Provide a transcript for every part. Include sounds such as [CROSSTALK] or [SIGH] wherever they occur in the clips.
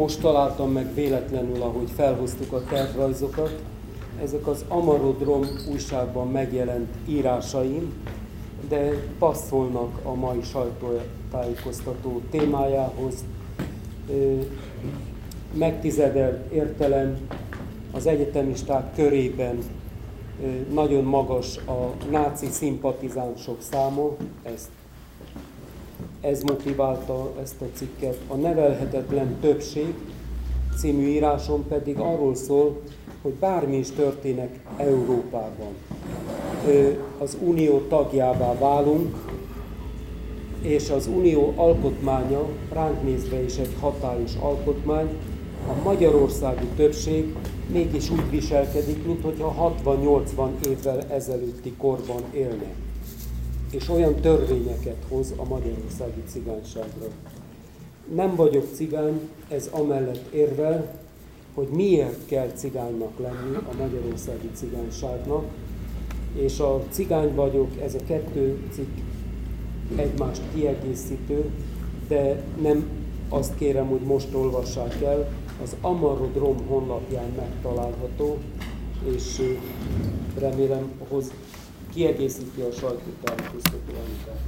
most találtam meg véletlenül, ahogy felhoztuk a tervrajzokat. Ezek az Amarodrom újságban megjelent írásaim, de passzolnak a mai sajtótájékoztató témájához. Megtizedelt értelem az egyetemisták körében nagyon magas a náci szimpatizánsok száma, ezt, ez motiválta ezt a cikket. A nevelhetetlen többség című írásom pedig arról szól, hogy bármi is történik Európában. Az unió tagjává válunk, és az unió alkotmánya ránk nézve is egy hatályos alkotmány, a magyarországi többség mégis úgy viselkedik, mintha 60-80 évvel ezelőtti korban élne. És olyan törvényeket hoz a magyarországi cigányságra. Nem vagyok cigány, ez amellett érvel, hogy miért kell cigánynak lenni a magyarországi cigányságnak, és a cigány vagyok, ez a kettő cikk egymást kiegészítő, de nem azt kérem, hogy most olvassák el, az Amarodrom honlapján megtalálható, és remélem, hoz kiegészíti a sajtótájékoztató anyagát.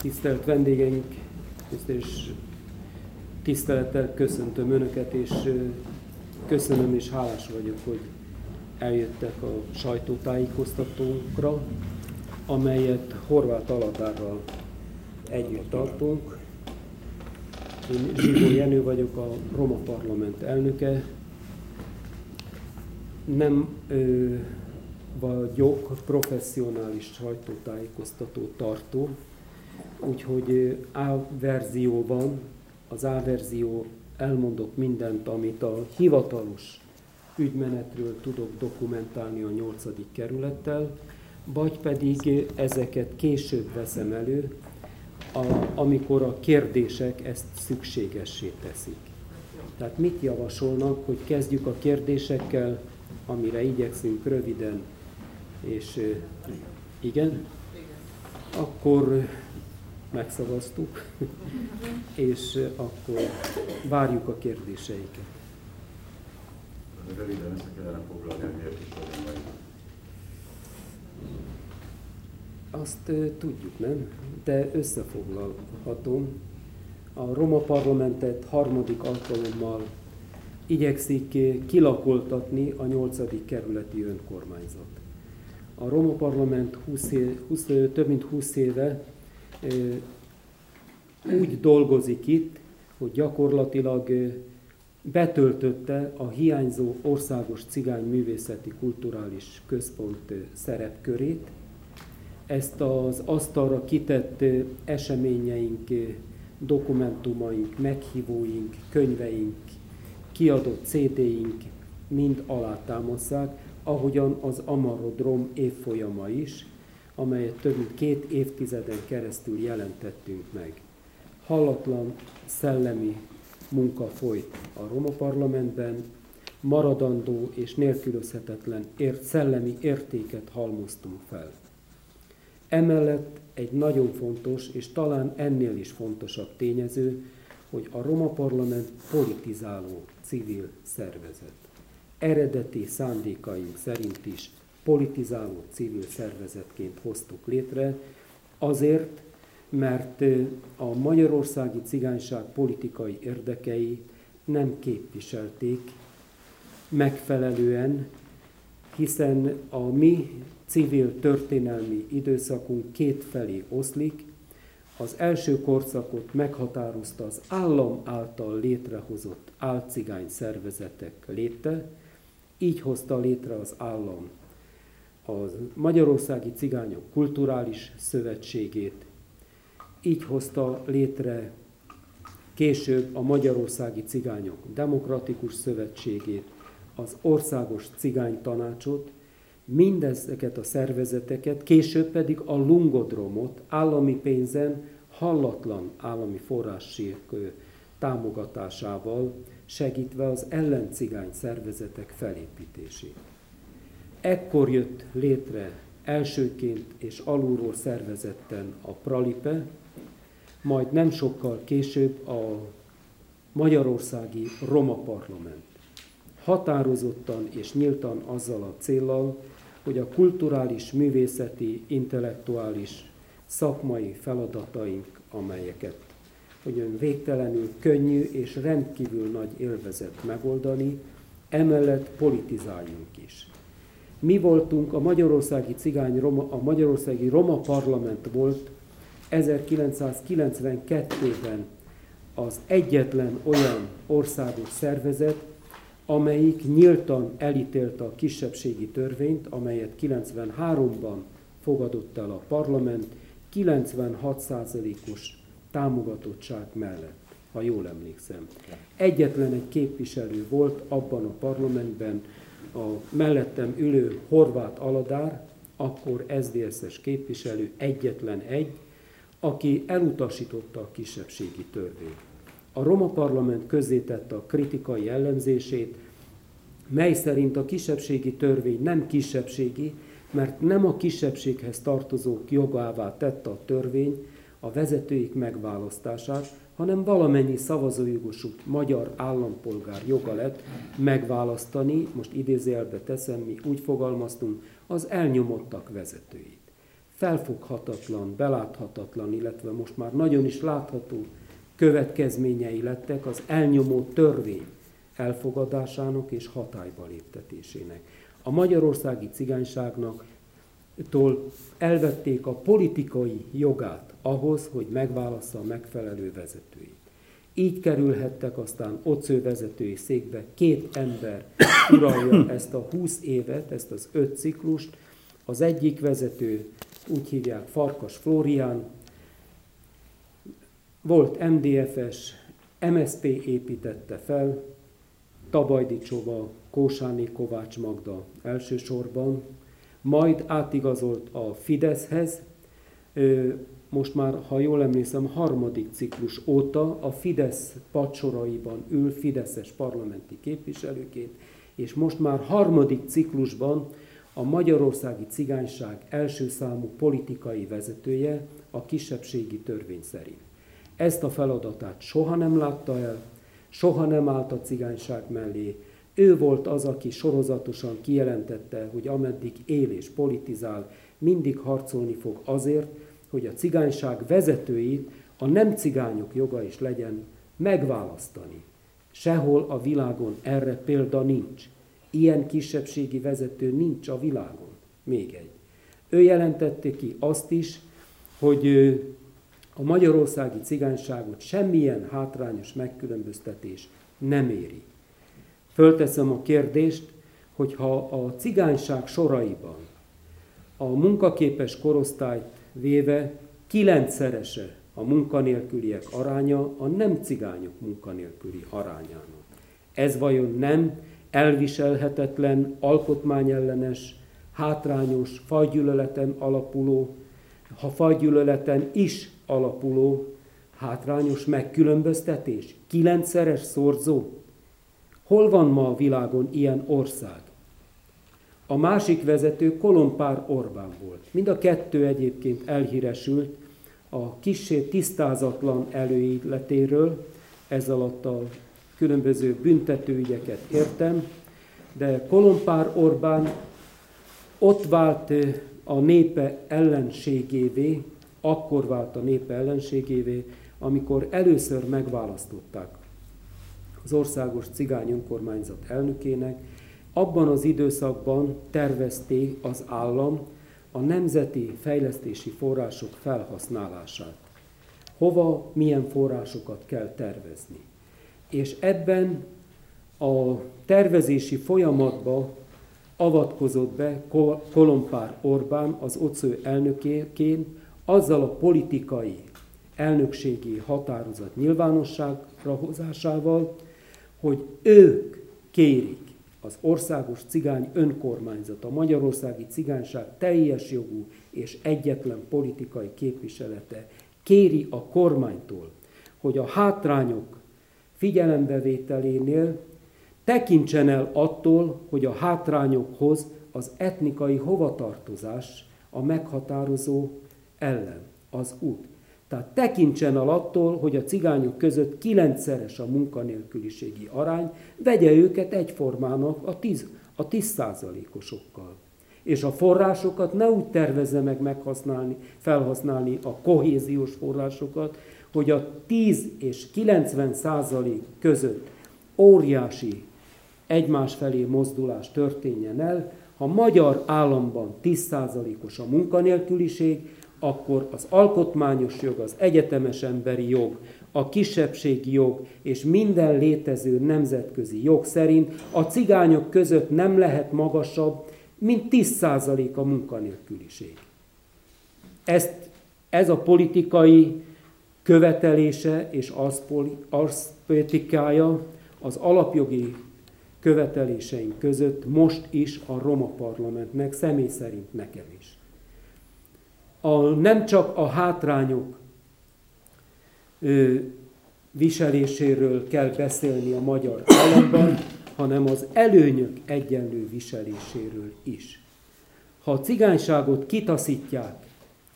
Tisztelt vendégeink, és Tisztelettel köszöntöm Önöket, és köszönöm és hálás vagyok, hogy eljöttek a sajtótájékoztatónkra, amelyet Horváth Aladárral együtt tartunk. Én Zsigó Jenő vagyok, a Roma Parlament elnöke. Nem ö, vagyok professzionális sajtótájékoztató tartó, úgyhogy A verzióban az A verzió elmondok mindent, amit a hivatalos ügymenetről tudok dokumentálni a 8. kerülettel, vagy pedig ezeket később veszem elő, a, amikor a kérdések ezt szükségessé teszik. Tehát mit javasolnak, hogy kezdjük a kérdésekkel, amire igyekszünk röviden, és igen, akkor megszavaztuk, és akkor várjuk a kérdéseiket. Röviden össze kellene foglalni, hogy miért is vagy Azt tudjuk, nem? De összefoglalhatom. A Roma parlamentet harmadik alkalommal igyekszik kilakoltatni a nyolcadik kerületi önkormányzat. A Roma parlament 20 év, 20, több mint 20 éve úgy dolgozik itt, hogy gyakorlatilag betöltötte a hiányzó országos cigány művészeti kulturális központ szerepkörét. Ezt az asztalra kitett eseményeink, dokumentumaink, meghívóink, könyveink, kiadott CD-ink mind alátámaszák, ahogyan az Amarodrom évfolyama is, amelyet több mint két évtizeden keresztül jelentettünk meg. Hallatlan szellemi munka folyt a Roma parlamentben, maradandó és nélkülözhetetlen ért, szellemi értéket halmoztunk fel. Emellett egy nagyon fontos, és talán ennél is fontosabb tényező, hogy a Roma Parlament politizáló civil szervezet. Eredeti szándékaink szerint is politizáló civil szervezetként hoztuk létre, azért, mert a magyarországi cigányság politikai érdekei nem képviselték megfelelően, hiszen a mi civil történelmi időszakunk két felé oszlik. Az első korszakot meghatározta az állam által létrehozott álcigány szervezetek léte, így hozta létre az állam a Magyarországi Cigányok Kulturális Szövetségét, így hozta létre később a Magyarországi Cigányok Demokratikus Szövetségét, az Országos Cigány Tanácsot, mindezeket a szervezeteket, később pedig a Lungodromot állami pénzen hallatlan állami források támogatásával segítve az ellencigány szervezetek felépítését. Ekkor jött létre elsőként és alulról szervezetten a Pralipe, majd nem sokkal később a Magyarországi Roma Parlament. Határozottan és nyíltan azzal a céllal, hogy a kulturális, művészeti, intellektuális, szakmai feladataink, amelyeket hogy végtelenül könnyű és rendkívül nagy élvezet megoldani, emellett politizáljunk is. Mi voltunk a Magyarországi Cigány Roma, a Magyarországi Roma Parlament volt 1992-ben az egyetlen olyan országos szervezet, amelyik nyíltan elítélte a kisebbségi törvényt, amelyet 93-ban fogadott el a parlament 96%-os támogatottság mellett, ha jól emlékszem. Egyetlen egy képviselő volt abban a parlamentben, a mellettem ülő Horváth Aladár, akkor SZDSZ-es képviselő, egyetlen egy, aki elutasította a kisebbségi törvényt. A Roma Parlament közzétette a kritikai ellenzését, mely szerint a kisebbségi törvény nem kisebbségi, mert nem a kisebbséghez tartozók jogává tette a törvény a vezetőik megválasztását, hanem valamennyi szavazójogosult magyar állampolgár joga lett megválasztani, most idézőjelbe teszem, mi úgy fogalmaztunk, az elnyomottak vezetőit. Felfoghatatlan, beláthatatlan, illetve most már nagyon is látható következményei lettek az elnyomó törvény elfogadásának és hatályba léptetésének. A magyarországi cigányságnak tól elvették a politikai jogát ahhoz, hogy megválassza a megfelelő vezetőit. Így kerülhettek aztán Ocő vezetői székbe, két ember uralja [COUGHS] ezt a 20 évet, ezt az öt ciklust. Az egyik vezető, úgy hívják Farkas Florián, volt MDFS, MSP építette fel, Tabajdi Csova, Kósáné Kovács Magda elsősorban, majd átigazolt a Fideszhez, most már, ha jól emlékszem, harmadik ciklus óta a Fidesz padsoraiban ül Fideszes parlamenti képviselőként, és most már harmadik ciklusban a magyarországi cigányság első számú politikai vezetője a kisebbségi törvény szerint. Ezt a feladatát soha nem látta el, soha nem állt a cigányság mellé. Ő volt az, aki sorozatosan kijelentette, hogy ameddig él és politizál, mindig harcolni fog azért, hogy a cigányság vezetőit a nem cigányok joga is legyen megválasztani. Sehol a világon erre példa nincs. Ilyen kisebbségi vezető nincs a világon. Még egy. Ő jelentette ki azt is, hogy a magyarországi cigányságot semmilyen hátrányos megkülönböztetés nem éri. Fölteszem a kérdést, hogy ha a cigányság soraiban a munkaképes korosztályt véve kilencszerese a munkanélküliek aránya a nem cigányok munkanélküli arányának. Ez vajon nem elviselhetetlen, alkotmányellenes, hátrányos, fajgyűlöleten alapuló, ha fajgyűlöleten is alapuló hátrányos megkülönböztetés? Kilencszeres szorzó? Hol van ma a világon ilyen ország? A másik vezető Kolompár Orbán volt. Mind a kettő egyébként elhíresült a kissé tisztázatlan előíletéről, ez alatt a különböző büntetőügyeket értem, de Kolompár Orbán ott vált a népe ellenségévé, akkor vált a népe ellenségévé, amikor először megválasztották az országos cigány önkormányzat elnökének, abban az időszakban tervezték az állam a nemzeti fejlesztési források felhasználását. Hova, milyen forrásokat kell tervezni. És ebben a tervezési folyamatba avatkozott be Kolompár Orbán az OCÖ elnökéként azzal a politikai elnökségi határozat nyilvánosságra hozásával, hogy ők kérik az országos cigány önkormányzat, a magyarországi cigányság teljes jogú és egyetlen politikai képviselete kéri a kormánytól, hogy a hátrányok figyelembevételénél tekintsen el attól, hogy a hátrányokhoz az etnikai hovatartozás a meghatározó ellen, az út. Tehát tekintsen el attól, hogy a cigányok között kilencszeres a munkanélküliségi arány, vegye őket egyformának a 10, a 10 százalékosokkal. És a forrásokat ne úgy tervezze meg meghasználni, felhasználni a kohéziós forrásokat, hogy a 10 és 90 százalék között óriási egymás felé mozdulás történjen el. Ha magyar államban 10%-os a munkanélküliség, akkor az alkotmányos jog, az egyetemes emberi jog, a kisebbségi jog és minden létező nemzetközi jog szerint a cigányok között nem lehet magasabb, mint 10% a munkanélküliség. Ezt, ez a politikai követelése és az politikája az alapjogi követeléseink között most is a Roma Parlamentnek, személy szerint nekem is. A, nem csak a hátrányok ö, viseléséről kell beszélni a magyar államban, hanem az előnyök egyenlő viseléséről is. Ha a cigányságot kitaszítják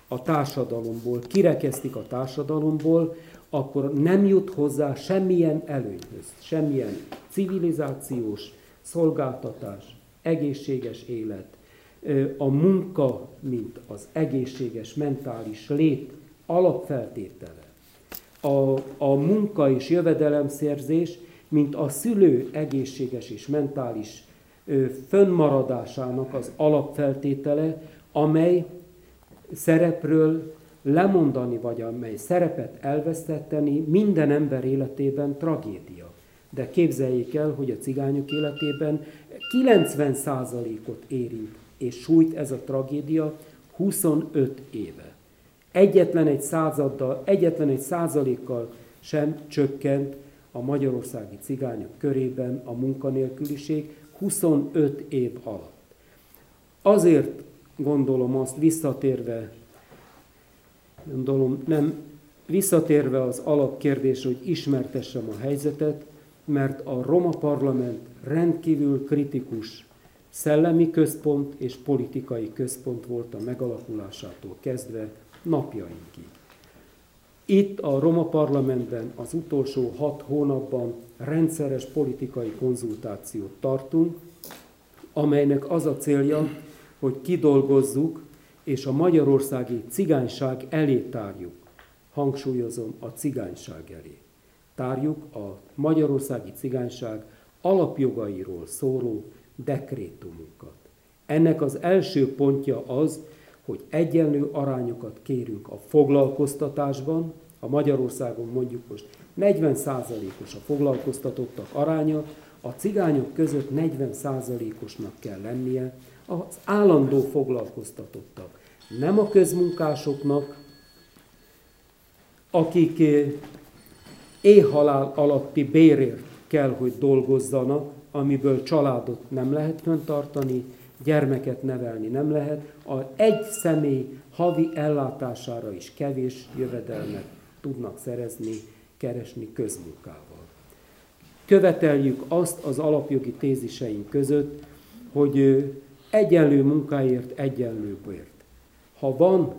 a társadalomból, kirekesztik a társadalomból, akkor nem jut hozzá semmilyen előnyhöz, semmilyen civilizációs szolgáltatás, egészséges élet, a munka, mint az egészséges mentális lét alapfeltétele. A, a munka és jövedelemszerzés, mint a szülő egészséges és mentális ö, fönnmaradásának az alapfeltétele, amely szerepről lemondani, vagy amely szerepet elvesztetteni minden ember életében tragédia. De képzeljék el, hogy a cigányok életében 90%-ot érint és sújt ez a tragédia 25 éve. Egyetlen egy századdal, egyetlen egy százalékkal sem csökkent a magyarországi cigányok körében a munkanélküliség 25 év alatt. Azért gondolom azt visszatérve gondolom nem visszatérve az alapkérdés, hogy ismertessem a helyzetet, mert a Roma Parlament rendkívül kritikus szellemi központ és politikai központ volt a megalakulásától kezdve napjainkig. Itt a Roma Parlamentben az utolsó hat hónapban rendszeres politikai konzultációt tartunk, amelynek az a célja, hogy kidolgozzuk és a magyarországi cigányság elé tárjuk. Hangsúlyozom, a cigányság elé. Tárjuk a magyarországi cigányság alapjogairól szóló dekrétumunkat. Ennek az első pontja az, hogy egyenlő arányokat kérünk a foglalkoztatásban, a Magyarországon mondjuk most 40%-os a foglalkoztatottak aránya, a cigányok között 40%-osnak kell lennie az állandó foglalkoztatottak nem a közmunkásoknak, akik eh, éhhalál alatti bérért kell, hogy dolgozzanak, amiből családot nem lehet föntartani, gyermeket nevelni nem lehet, a egy személy havi ellátására is kevés jövedelmet tudnak szerezni, keresni közmunkával. Követeljük azt az alapjogi téziseink között, hogy egyenlő munkáért egyenlő bért. Ha van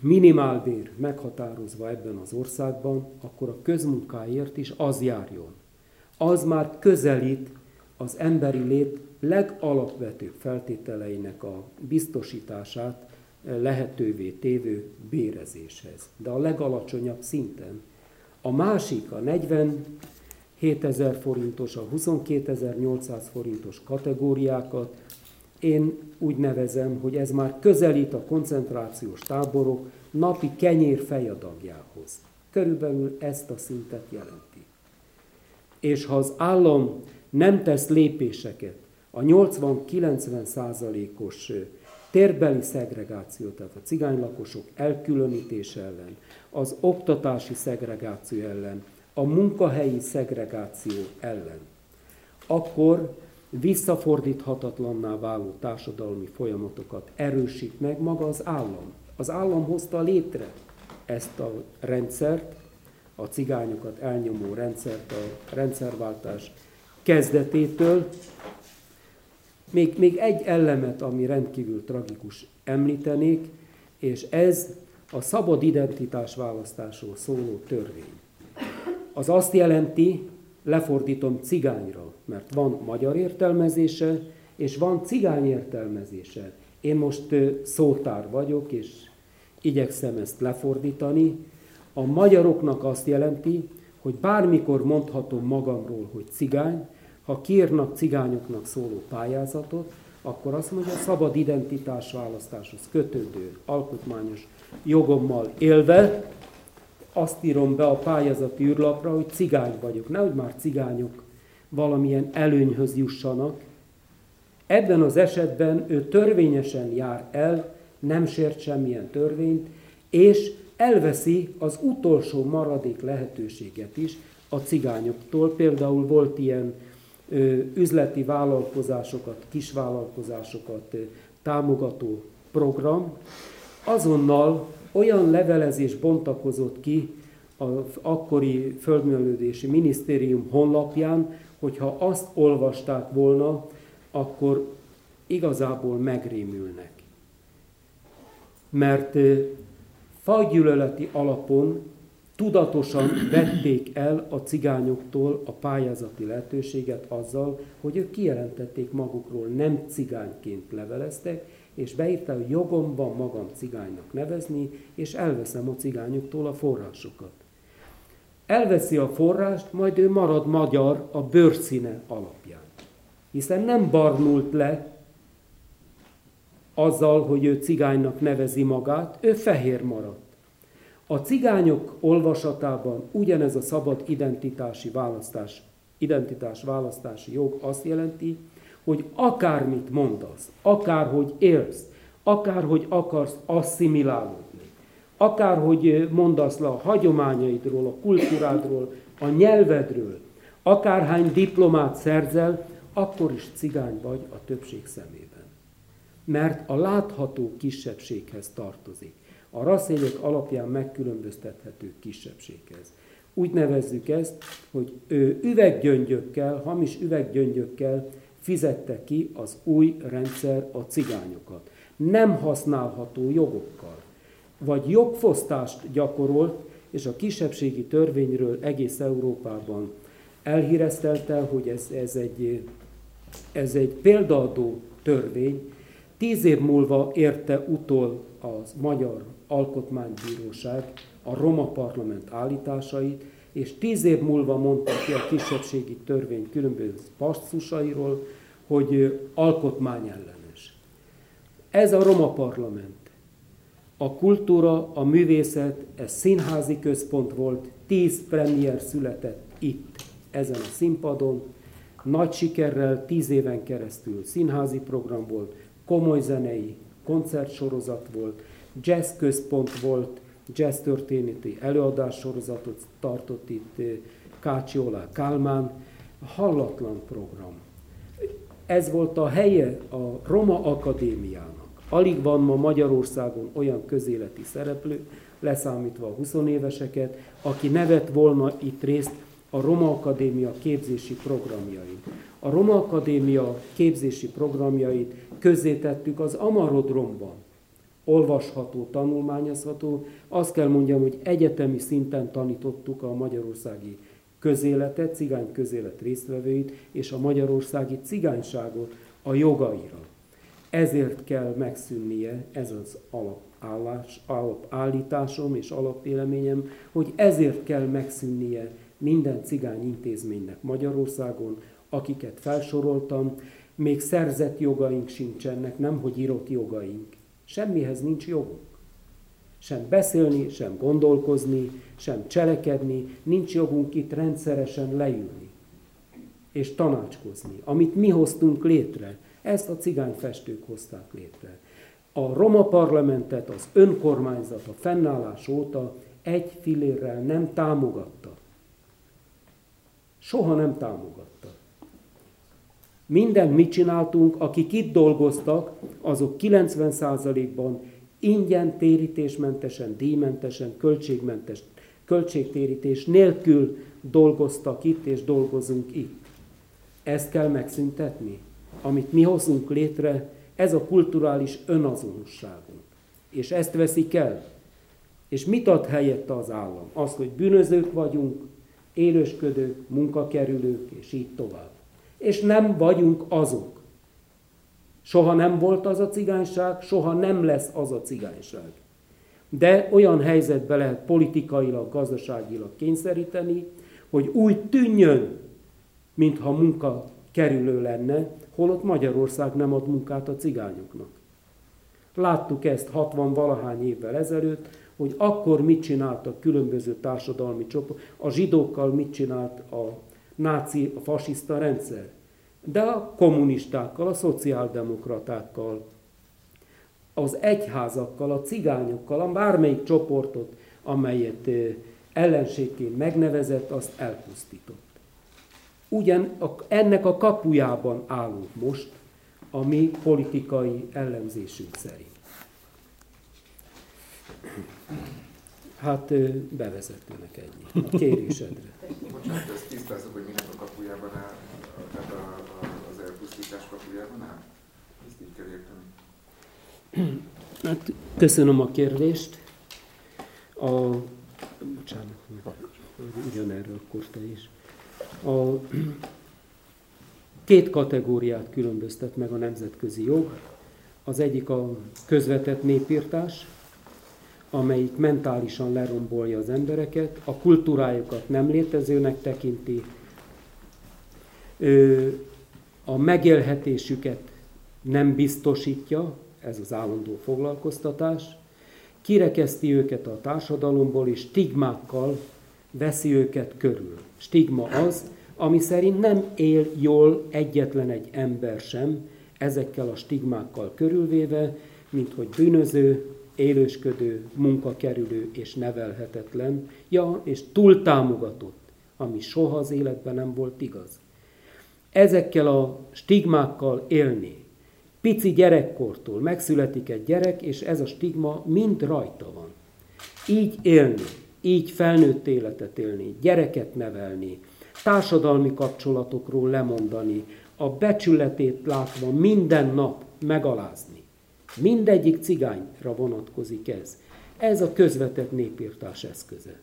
minimálbér meghatározva ebben az országban, akkor a közmunkáért is az járjon. Az már közelít az emberi lét legalapvetőbb feltételeinek a biztosítását lehetővé tévő bérezéshez, de a legalacsonyabb szinten. A másik, a 47 ezer forintos, a 22.800 forintos kategóriákat én úgy nevezem, hogy ez már közelít a koncentrációs táborok napi kenyér fejadagjához. Körülbelül ezt a szintet jelenti. És ha az állam nem tesz lépéseket a 80-90 százalékos térbeli szegregáció, tehát a cigánylakosok elkülönítése ellen, az oktatási szegregáció ellen, a munkahelyi szegregáció ellen, akkor visszafordíthatatlanná váló társadalmi folyamatokat erősít meg maga az állam. Az állam hozta létre ezt a rendszert, a cigányokat elnyomó rendszert a rendszerváltás kezdetétől. Még, még egy elemet, ami rendkívül tragikus említenék, és ez a szabad identitás választásról szóló törvény. Az azt jelenti, lefordítom cigányra, mert van magyar értelmezése, és van cigány értelmezése. Én most szótár vagyok, és igyekszem ezt lefordítani. A magyaroknak azt jelenti, hogy bármikor mondhatom magamról, hogy cigány, ha kérnak cigányoknak szóló pályázatot, akkor azt mondja, szabad identitás választáshoz kötődő alkotmányos jogommal élve, azt írom be a pályázati űrlapra, hogy cigány vagyok. Nehogy már cigányok valamilyen előnyhöz jussanak. Ebben az esetben ő törvényesen jár el, nem sért semmilyen törvényt, és elveszi az utolsó maradék lehetőséget is a cigányoktól. Például volt ilyen ö, üzleti vállalkozásokat, kisvállalkozásokat ö, támogató program. Azonnal olyan levelezés bontakozott ki az akkori földművelődési minisztérium honlapján, hogyha azt olvasták volna, akkor igazából megrémülnek. Mert fajgyűlöleti alapon tudatosan vették el a cigányoktól a pályázati lehetőséget azzal, hogy ők kijelentették magukról, nem cigányként leveleztek, és beírta, hogy jogom van magam cigánynak nevezni, és elveszem a cigányoktól a forrásokat. Elveszi a forrást, majd ő marad magyar a bőrszíne alapján. Hiszen nem barnult le azzal, hogy ő cigánynak nevezi magát, ő fehér maradt. A cigányok olvasatában ugyanez a szabad identitási választás, identitás választási jog azt jelenti, hogy akármit mondasz, akárhogy élsz, akárhogy akarsz asszimilálódni, akárhogy mondasz le a hagyományaidról, a kultúrádról, a nyelvedről, akárhány diplomát szerzel, akkor is cigány vagy a többség szemében. Mert a látható kisebbséghez tartozik. A rasszélyek alapján megkülönböztethető kisebbséghez. Úgy nevezzük ezt, hogy üveggyöngyökkel, hamis üveggyöngyökkel fizette ki az új rendszer a cigányokat. Nem használható jogokkal. Vagy jogfosztást gyakorolt, és a kisebbségi törvényről egész Európában elhíreztelte, hogy ez, ez, egy, ez egy példaadó törvény. Tíz év múlva érte utol az Magyar Alkotmánybíróság a Roma Parlament állításait, és tíz év múlva mondta ki a kisebbségi törvény különböző passzusairól, hogy alkotmányellenes. Ez a Roma Parlament. A kultúra, a művészet, ez színházi központ volt, tíz premier született itt, ezen a színpadon, nagy sikerrel, tíz éven keresztül színházi program volt, komoly zenei koncertsorozat volt, jazz központ volt, jazz történeti előadássorozatot tartott itt eh, Kácsi Olá Kálmán, hallatlan program. Ez volt a helye a Roma Akadémiának. Alig van ma Magyarországon olyan közéleti szereplő, leszámítva a 20 éveseket, aki nevet volna itt részt a Roma Akadémia képzési programjain. A Roma Akadémia képzési programjait közzétettük az Amarodromban olvasható, tanulmányozható. Azt kell mondjam, hogy egyetemi szinten tanítottuk a magyarországi közéletet, cigány közélet résztvevőit és a magyarországi cigányságot a jogaira. Ezért kell megszűnnie ez az alapállás, alapállításom és alapvéleményem, hogy ezért kell megszűnnie minden cigány intézménynek Magyarországon, akiket felsoroltam, még szerzett jogaink sincsenek, nem hogy írott jogaink. Semmihez nincs jogunk. Sem beszélni, sem gondolkozni, sem cselekedni, nincs jogunk itt rendszeresen leülni és tanácskozni. Amit mi hoztunk létre, ezt a cigányfestők hozták létre. A roma parlamentet az önkormányzat a fennállás óta egy filérrel nem támogatta. Soha nem támogatta. Minden mit csináltunk, akik itt dolgoztak, azok 90%-ban ingyen, térítésmentesen, díjmentesen, költségmentes, költségtérítés nélkül dolgoztak itt és dolgozunk itt. Ezt kell megszüntetni. Amit mi hozunk létre, ez a kulturális önazonosságunk. És ezt veszik el. És mit ad helyette az állam? Az, hogy bűnözők vagyunk, élősködők, munkakerülők, és így tovább. És nem vagyunk azok. Soha nem volt az a cigányság, soha nem lesz az a cigányság. De olyan helyzetbe lehet politikailag, gazdaságilag kényszeríteni, hogy úgy tűnjön, mintha munka kerülő lenne, holott Magyarország nem ad munkát a cigányoknak. Láttuk ezt 60 valahány évvel ezelőtt, hogy akkor mit csináltak különböző társadalmi csoport, a zsidókkal mit csinált a náci, fasiszta rendszer, de a kommunistákkal, a szociáldemokratákkal, az egyházakkal, a cigányokkal, a bármelyik csoportot, amelyet ellenségként megnevezett, azt elpusztított. Ugyan ennek a kapujában állunk most, a mi politikai ellenzésünk szerint. Hát bevezetőnek ennyi, a kérésedre. Bocsánat, ezt tisztázzuk, hogy minek a kapujában áll, tehát a, a, az elpusztítás kapujában áll? Ezt így kell érteni. Hát, köszönöm a kérdést. A, bocsánat, ugyanerről akkor te is. A, két kategóriát különböztet meg a nemzetközi jog. Az egyik a közvetett népírtás, amelyik mentálisan lerombolja az embereket, a kultúrájukat nem létezőnek tekinti, a megélhetésüket nem biztosítja, ez az állandó foglalkoztatás, kirekeszti őket a társadalomból, és stigmákkal veszi őket körül. Stigma az, ami szerint nem él jól egyetlen egy ember sem, ezekkel a stigmákkal körülvéve, mint hogy bűnöző, élősködő, munkakerülő és nevelhetetlen, ja, és túltámogatott, ami soha az életben nem volt igaz. Ezekkel a stigmákkal élni, pici gyerekkortól megszületik egy gyerek, és ez a stigma mind rajta van. Így élni, így felnőtt életet élni, gyereket nevelni, társadalmi kapcsolatokról lemondani, a becsületét látva minden nap megalázni. Mindegyik cigányra vonatkozik ez. Ez a közvetett népírtás eszköze.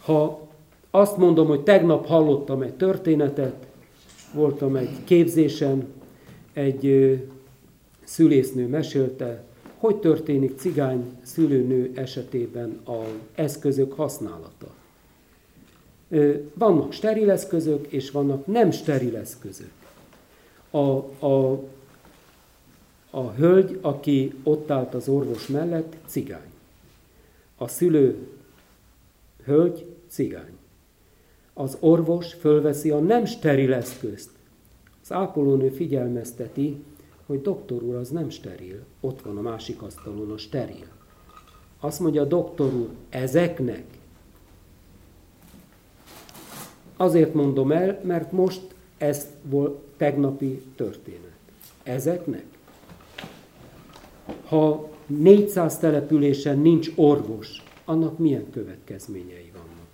Ha azt mondom, hogy tegnap hallottam egy történetet, voltam egy képzésen, egy szülésznő mesélte, hogy történik cigány szülőnő esetében az eszközök használata. Vannak steril eszközök, és vannak nem steril eszközök. A, a a hölgy, aki ott állt az orvos mellett, cigány. A szülő hölgy, cigány. Az orvos fölveszi a nem steril eszközt. Az ápolónő figyelmezteti, hogy doktor úr, az nem steril. Ott van a másik asztalon a steril. Azt mondja, doktor úr, ezeknek. Azért mondom el, mert most ez volt tegnapi történet. Ezeknek ha 400 településen nincs orvos, annak milyen következményei vannak.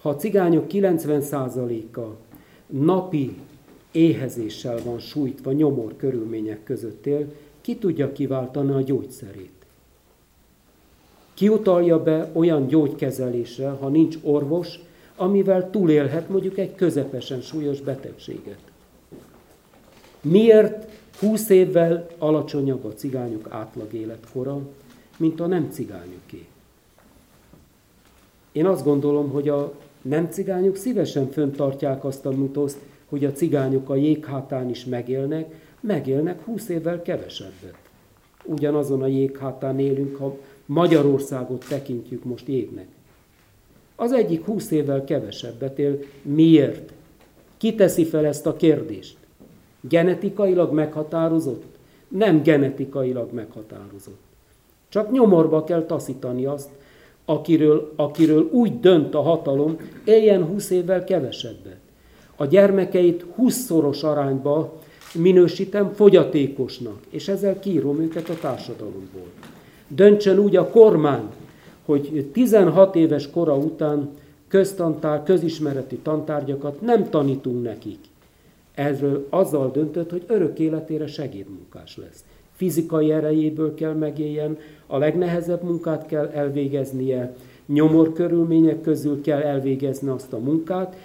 Ha a cigányok 90%-a napi éhezéssel van sújtva, nyomor körülmények között él, ki tudja kiváltani a gyógyszerét? Ki utalja be olyan gyógykezelésre, ha nincs orvos, amivel túlélhet mondjuk egy közepesen súlyos betegséget? Miért 20 évvel alacsonyabb a cigányok átlag életkora, mint a nem cigányoké. Én azt gondolom, hogy a nem cigányok szívesen föntartják azt a mitoszt, hogy a cigányok a jéghátán is megélnek, megélnek 20 évvel kevesebbet. Ugyanazon a jéghátán élünk, ha Magyarországot tekintjük most jégnek. Az egyik 20 évvel kevesebbet él. Miért? Ki teszi fel ezt a kérdést? Genetikailag meghatározott? Nem genetikailag meghatározott. Csak nyomorba kell taszítani azt, akiről, akiről úgy dönt a hatalom, éljen 20 évvel kevesebbet. A gyermekeit 20-szoros arányba minősítem fogyatékosnak, és ezzel kírom őket a társadalomból. Döntsön úgy a kormány, hogy 16 éves kora után köztantár, közismereti tantárgyakat nem tanítunk nekik. Erről azzal döntött, hogy örök életére segédmunkás lesz. Fizikai erejéből kell megéljen, a legnehezebb munkát kell elvégeznie, nyomor körülmények közül kell elvégezni azt a munkát,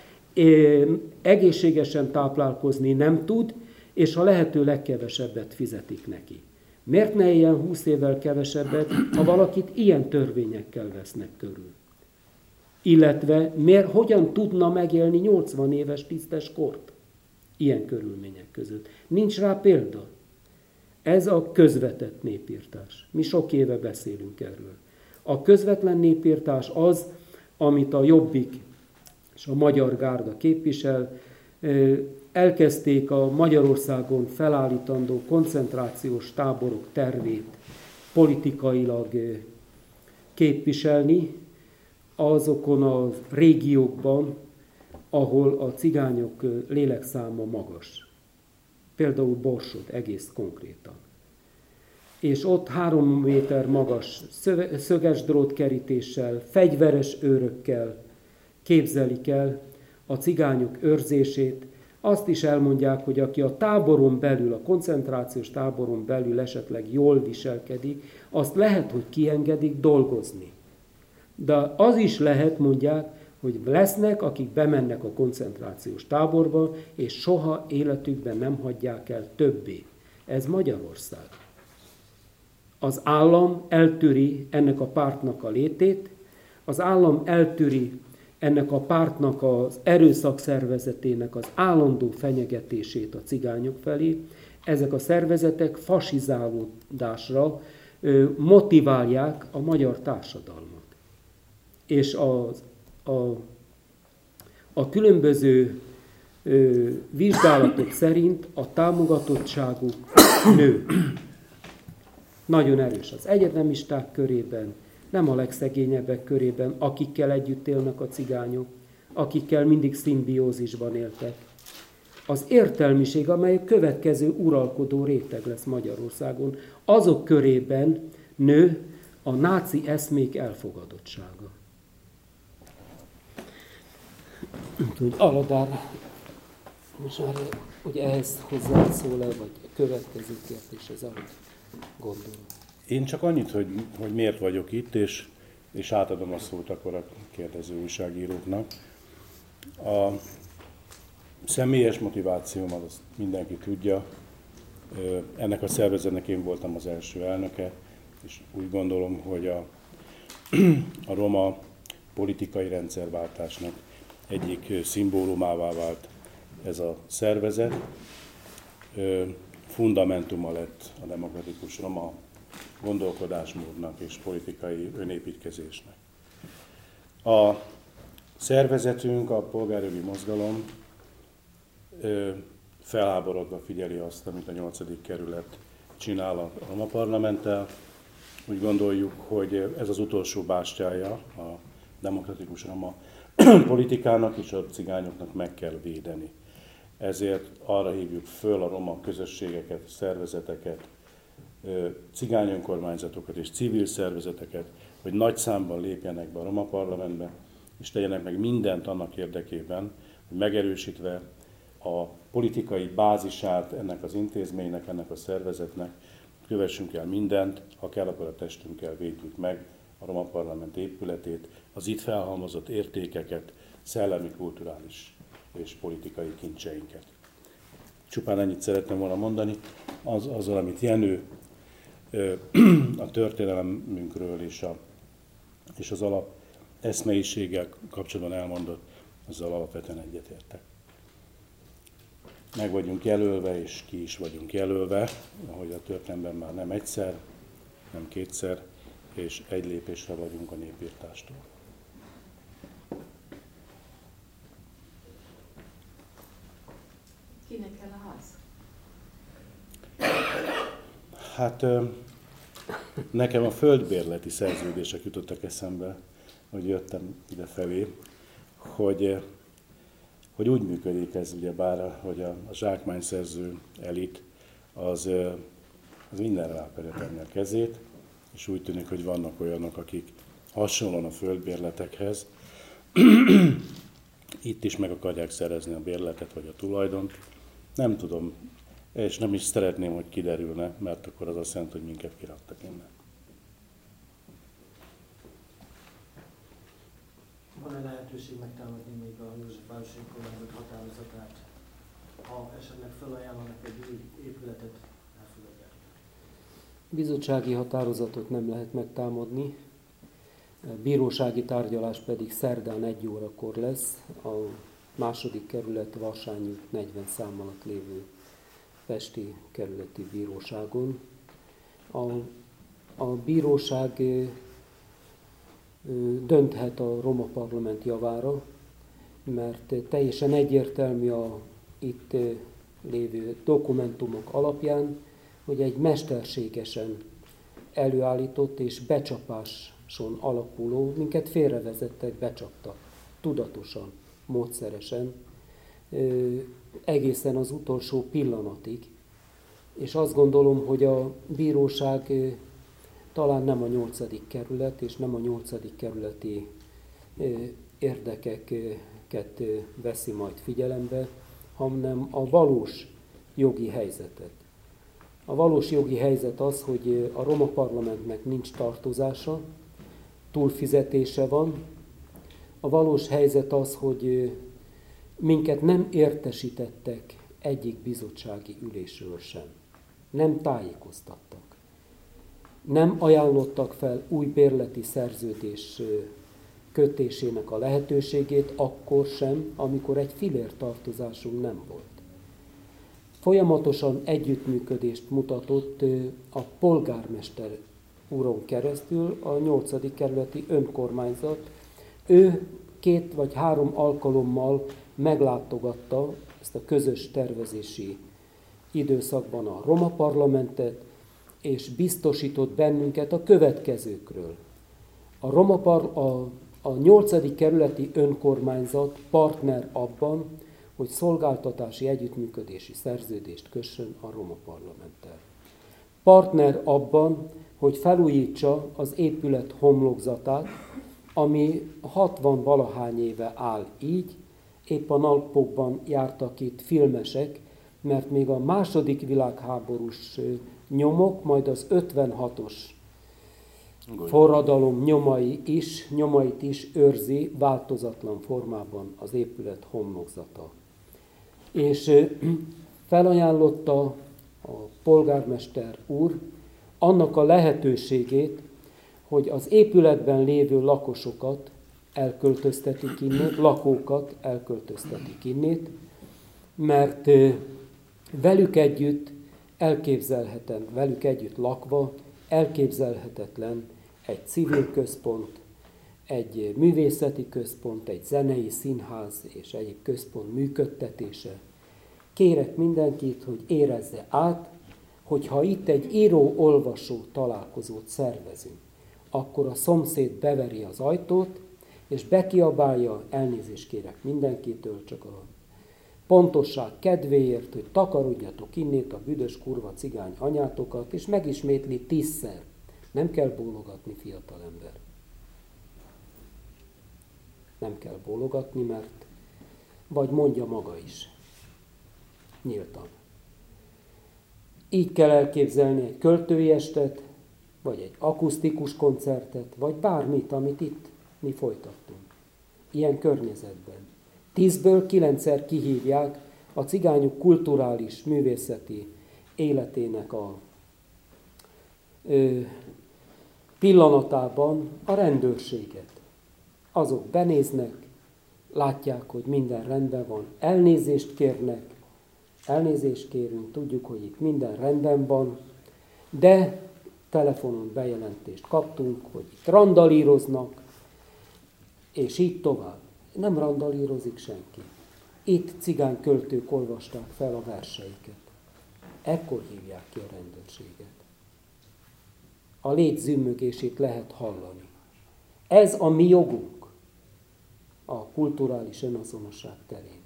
egészségesen táplálkozni nem tud, és a lehető legkevesebbet fizetik neki. Miért ne ilyen 20 évvel kevesebbet, ha valakit ilyen törvényekkel vesznek körül? Illetve miért, hogyan tudna megélni 80 éves tisztes kort ilyen körülmények között? Nincs rá példa. Ez a közvetett népírtás. Mi sok éve beszélünk erről. A közvetlen népírtás az, amit a Jobbik és a Magyar Gárda képvisel, elkezdték a Magyarországon felállítandó koncentrációs táborok tervét politikailag képviselni azokon a régiókban, ahol a cigányok lélekszáma magas. Például Borsod egész konkrétan. És ott három méter magas szöges drótkerítéssel, fegyveres őrökkel képzelik el a cigányok őrzését, azt is elmondják, hogy aki a táboron belül, a koncentrációs táboron belül esetleg jól viselkedik, azt lehet, hogy kiengedik dolgozni. De az is lehet, mondják, hogy lesznek, akik bemennek a koncentrációs táborba, és soha életükben nem hagyják el többé. Ez Magyarország. Az állam eltűri ennek a pártnak a létét, az állam eltűri ennek a pártnak az erőszakszervezetének az állandó fenyegetését a cigányok felé, ezek a szervezetek fasizálódásra motiválják a magyar társadalmat. És a, a, a különböző ö, vizsgálatok szerint a támogatottságuk nő. Nagyon erős az egyetemisták körében, nem a legszegényebbek körében, akikkel együtt élnek a cigányok, akikkel mindig szimbiózisban éltek. Az értelmiség, amely következő uralkodó réteg lesz Magyarországon, azok körében nő a náci eszmék elfogadottsága. Úgy Aladár, most már ugye ehhez hozzászól-e, vagy a következő kérdés, ahogy gondolom. Én csak annyit, hogy, hogy miért vagyok itt, és, és átadom a szót akkor a kérdező újságíróknak. A személyes motivációmat azt mindenki tudja. Ennek a szervezetnek én voltam az első elnöke, és úgy gondolom, hogy a, [CLEARS THROAT] a roma politikai rendszerváltásnak egyik szimbólumává vált ez a szervezet. Fundamentuma lett a demokratikus roma gondolkodásmódnak és politikai önépítkezésnek. A szervezetünk, a polgárjogi mozgalom felháborodva figyeli azt, amit a 8. kerület csinál a Roma Parlamenttel. Úgy gondoljuk, hogy ez az utolsó bástyája a demokratikus roma [CLEARS THROAT] politikának és a cigányoknak meg kell védeni. Ezért arra hívjuk föl a roma közösségeket, szervezeteket, cigány önkormányzatokat és civil szervezeteket, hogy nagy számban lépjenek be a Roma Parlamentbe, és tegyenek meg mindent annak érdekében, hogy megerősítve a politikai bázisát ennek az intézménynek, ennek a szervezetnek, kövessünk el mindent, ha kell, akkor a testünkkel védjük meg a Roma Parlament épületét, az itt felhalmozott értékeket, szellemi, kulturális és politikai kincseinket. Csupán ennyit szeretném volna mondani, az, azzal, amit Jenő a történelemünkről és, a, és az alap eszmeiséggel kapcsolatban elmondott, azzal alapvetően egyetértek. Meg vagyunk jelölve, és ki is vagyunk jelölve, ahogy a történelemben már nem egyszer, nem kétszer, és egy lépésre vagyunk a népírtástól. Kinek kell a ház? Hát nekem a földbérleti szerződések jutottak eszembe, hogy jöttem ide felé, hogy, hogy úgy működik ez ugyebár, hogy a, a zsákmányszerző elit az, az mindenre rá akarja tenni a kezét, és úgy tűnik, hogy vannak olyanok, akik hasonlóan a földbérletekhez [CLEARS THROAT] itt is meg akarják szerezni a bérletet vagy a tulajdont. Nem tudom, és nem is szeretném, hogy kiderülne, mert akkor az azt jelenti, hogy minket kiraktak innen. Van-e lehetőség megtámadni még a József Városi Önkormányzat határozatát, ha esetleg felajánlanak egy új épületet? Bizottsági határozatot nem lehet megtámadni, bírósági tárgyalás pedig szerdán egy órakor lesz a második kerület Varsányi 40 szám alatt lévő Pesti kerületi bíróságon. A, a bíróság dönthet a Roma Parlament javára, mert teljesen egyértelmű a itt lévő dokumentumok alapján, hogy egy mesterségesen előállított és becsapáson alapuló, minket félrevezettek, becsaptak, tudatosan, módszeresen, egészen az utolsó pillanatig. És azt gondolom, hogy a bíróság talán nem a nyolcadik kerület és nem a nyolcadik kerületi érdekeket veszi majd figyelembe, hanem a valós jogi helyzetet. A valós jogi helyzet az, hogy a Roma Parlamentnek nincs tartozása, túlfizetése van. A valós helyzet az, hogy minket nem értesítettek egyik bizottsági ülésről sem. Nem tájékoztattak nem ajánlottak fel új bérleti szerződés kötésének a lehetőségét akkor sem, amikor egy filér tartozásunk nem volt. Folyamatosan együttműködést mutatott a polgármester úron keresztül a 8. kerületi önkormányzat. Ő két vagy három alkalommal meglátogatta ezt a közös tervezési időszakban a Roma parlamentet, és biztosított bennünket a következőkről. A, Roma Par, a, a 8. kerületi önkormányzat partner abban, hogy szolgáltatási együttműködési szerződést kössön a Roma Parlamenttel. Partner abban, hogy felújítsa az épület homlokzatát, ami 60 valahány éve áll így, épp a napokban jártak itt filmesek, mert még a második világháborús nyomok, majd az 56-os forradalom nyomai is, nyomait is őrzi változatlan formában az épület homlokzata. És felajánlotta a polgármester úr annak a lehetőségét, hogy az épületben lévő lakosokat elköltöztetik innét, lakókat elköltöztetik innét, mert velük együtt elképzelhetetlen, velük együtt lakva, elképzelhetetlen egy civil központ, egy művészeti központ, egy zenei színház és egyéb központ működtetése. Kérek mindenkit, hogy érezze át, hogy ha itt egy író-olvasó találkozót szervezünk, akkor a szomszéd beveri az ajtót, és bekiabálja, elnézést kérek mindenkitől, csak a pontosság kedvéért, hogy takarodjatok innét a büdös kurva cigány anyátokat, és megismétli tízszer. Nem kell bólogatni, fiatalember. Nem kell bólogatni, mert vagy mondja maga is. Nyíltan. Így kell elképzelni egy költői estet, vagy egy akusztikus koncertet, vagy bármit, amit itt mi folytattunk. Ilyen környezetben. Tízből kilencszer kihívják a cigányok kulturális, művészeti életének a ö, pillanatában a rendőrséget. Azok benéznek, látják, hogy minden rendben van, elnézést kérnek, elnézést kérünk, tudjuk, hogy itt minden rendben van, de telefonon bejelentést kaptunk, hogy itt randalíroznak, és így tovább nem randalírozik senki. Itt cigány költők olvasták fel a verseiket. Ekkor hívják ki a rendőrséget. A lét zümmögését lehet hallani. Ez a mi jogunk a kulturális önazonosság terén.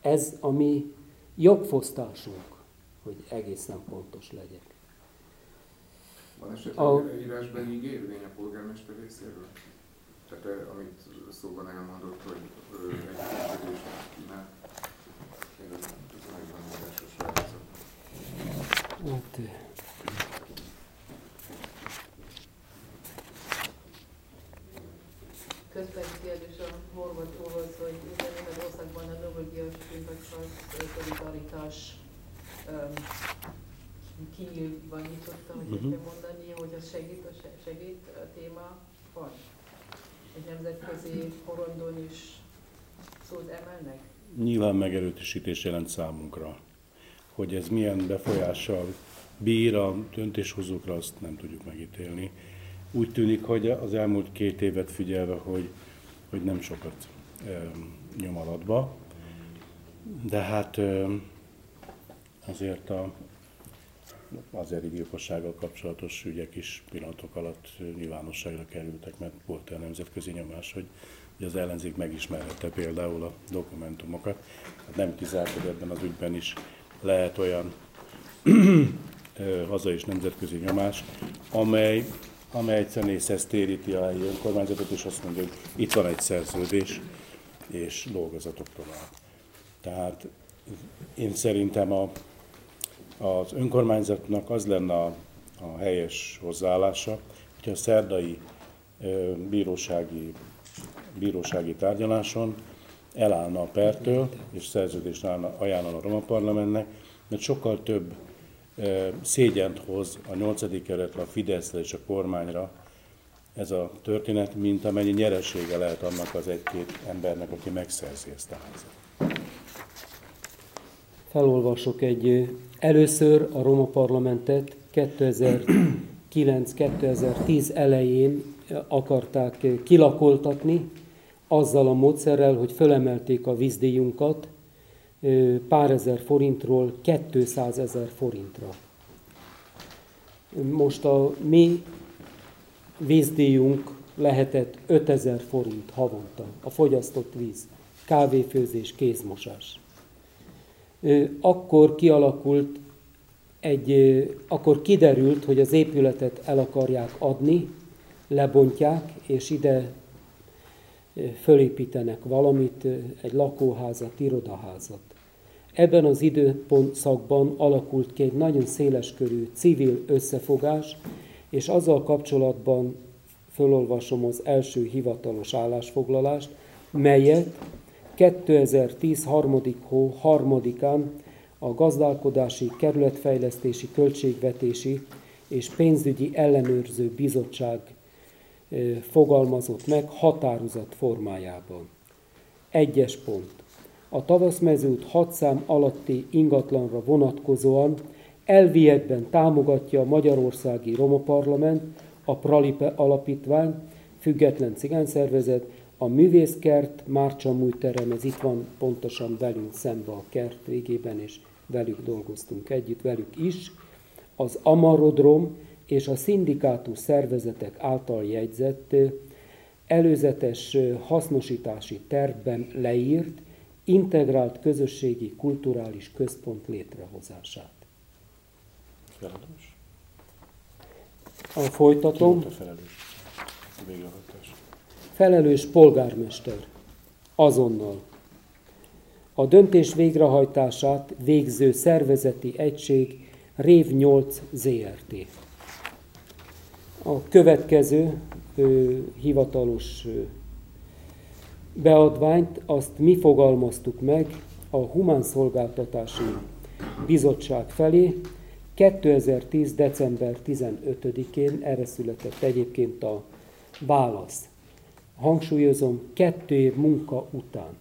Ez a mi jogfosztásunk, hogy egészen pontos legyek. Van esetleg a... írásbeli ígérvény a polgármester részéről? Tehát eh, amit szóban elmondott, hogy együttműködést kínál. Ez megvan változat. Hát, Egy kérdés a hallgatóhoz, hogy minden országban a Nobel-díjas szolidaritás um, kinyilvánította, hogy uh-huh. mondani, hogy az segít a, segít a téma, vagy egy nemzetközi porondon is szót emelnek? Nyilván megerősítés jelent számunkra. Hogy ez milyen befolyással bír a döntéshozókra, azt nem tudjuk megítélni. Úgy tűnik, hogy az elmúlt két évet figyelve, hogy, hogy nem sokat nyom alatba, de hát azért a azeri gyilkossággal kapcsolatos ügyek is pillanatok alatt nyilvánosságra kerültek, mert volt olyan nemzetközi nyomás, hogy az ellenzék megismerhette például a dokumentumokat. Hát nem kizárt, hogy ebben az ügyben is lehet olyan haza és nemzetközi nyomás, amely, amely egy személyhez téríti a helyi önkormányzatot, és azt mondja, hogy itt van egy szerződés, és dolgozatok tovább. Tehát én szerintem a, az önkormányzatnak az lenne a, a helyes hozzáállása, hogyha a szerdai ö, bírósági, bírósági tárgyaláson elállna a pertől, és szerződést ajánlana a Roma Parlamentnek, mert sokkal több szégyent hoz a 8. kerületre, a Fideszre és a kormányra ez a történet, mint amennyi nyeresége lehet annak az egy-két embernek, aki megszerzi ezt a házat felolvasok egy először a Roma Parlamentet 2009-2010 elején akarták kilakoltatni, azzal a módszerrel, hogy fölemelték a vízdíjunkat pár ezer forintról 200 ezer forintra. Most a mi vízdíjunk lehetett 5000 forint havonta, a fogyasztott víz, kávéfőzés, kézmosás akkor kialakult egy, akkor kiderült, hogy az épületet el akarják adni, lebontják, és ide fölépítenek valamit, egy lakóházat, irodaházat. Ebben az időpontszakban alakult ki egy nagyon széleskörű civil összefogás, és azzal kapcsolatban fölolvasom az első hivatalos állásfoglalást, melyet 2010 harmadik hó harmadikán a Gazdálkodási, Kerületfejlesztési, Költségvetési és Pénzügyi Ellenőrző Bizottság fogalmazott meg határozat formájában. Egyes pont. A tavaszmezőt hat szám alatti ingatlanra vonatkozóan elviekben támogatja a Magyarországi Roma Parlament, a Pralipe Alapítvány, független cigányszervezet a művészkert, Márcsa műterem, ez itt van pontosan velünk szembe a kert végében, és velük dolgoztunk együtt, velük is. Az Amarodrom és a szindikátus szervezetek által jegyzett előzetes hasznosítási tervben leírt integrált közösségi kulturális központ létrehozását. Felelős. A folytatom. Ki a felelős? Végrehajtás. Felelős polgármester. Azonnal. A döntés végrehajtását végző szervezeti egység Rév 8 ZRT. A következő ö, hivatalos ö, beadványt azt mi fogalmaztuk meg a Humán Szolgáltatási Bizottság felé 2010. december 15-én, erre született egyébként a válasz hangsúlyozom, kettő év munka után.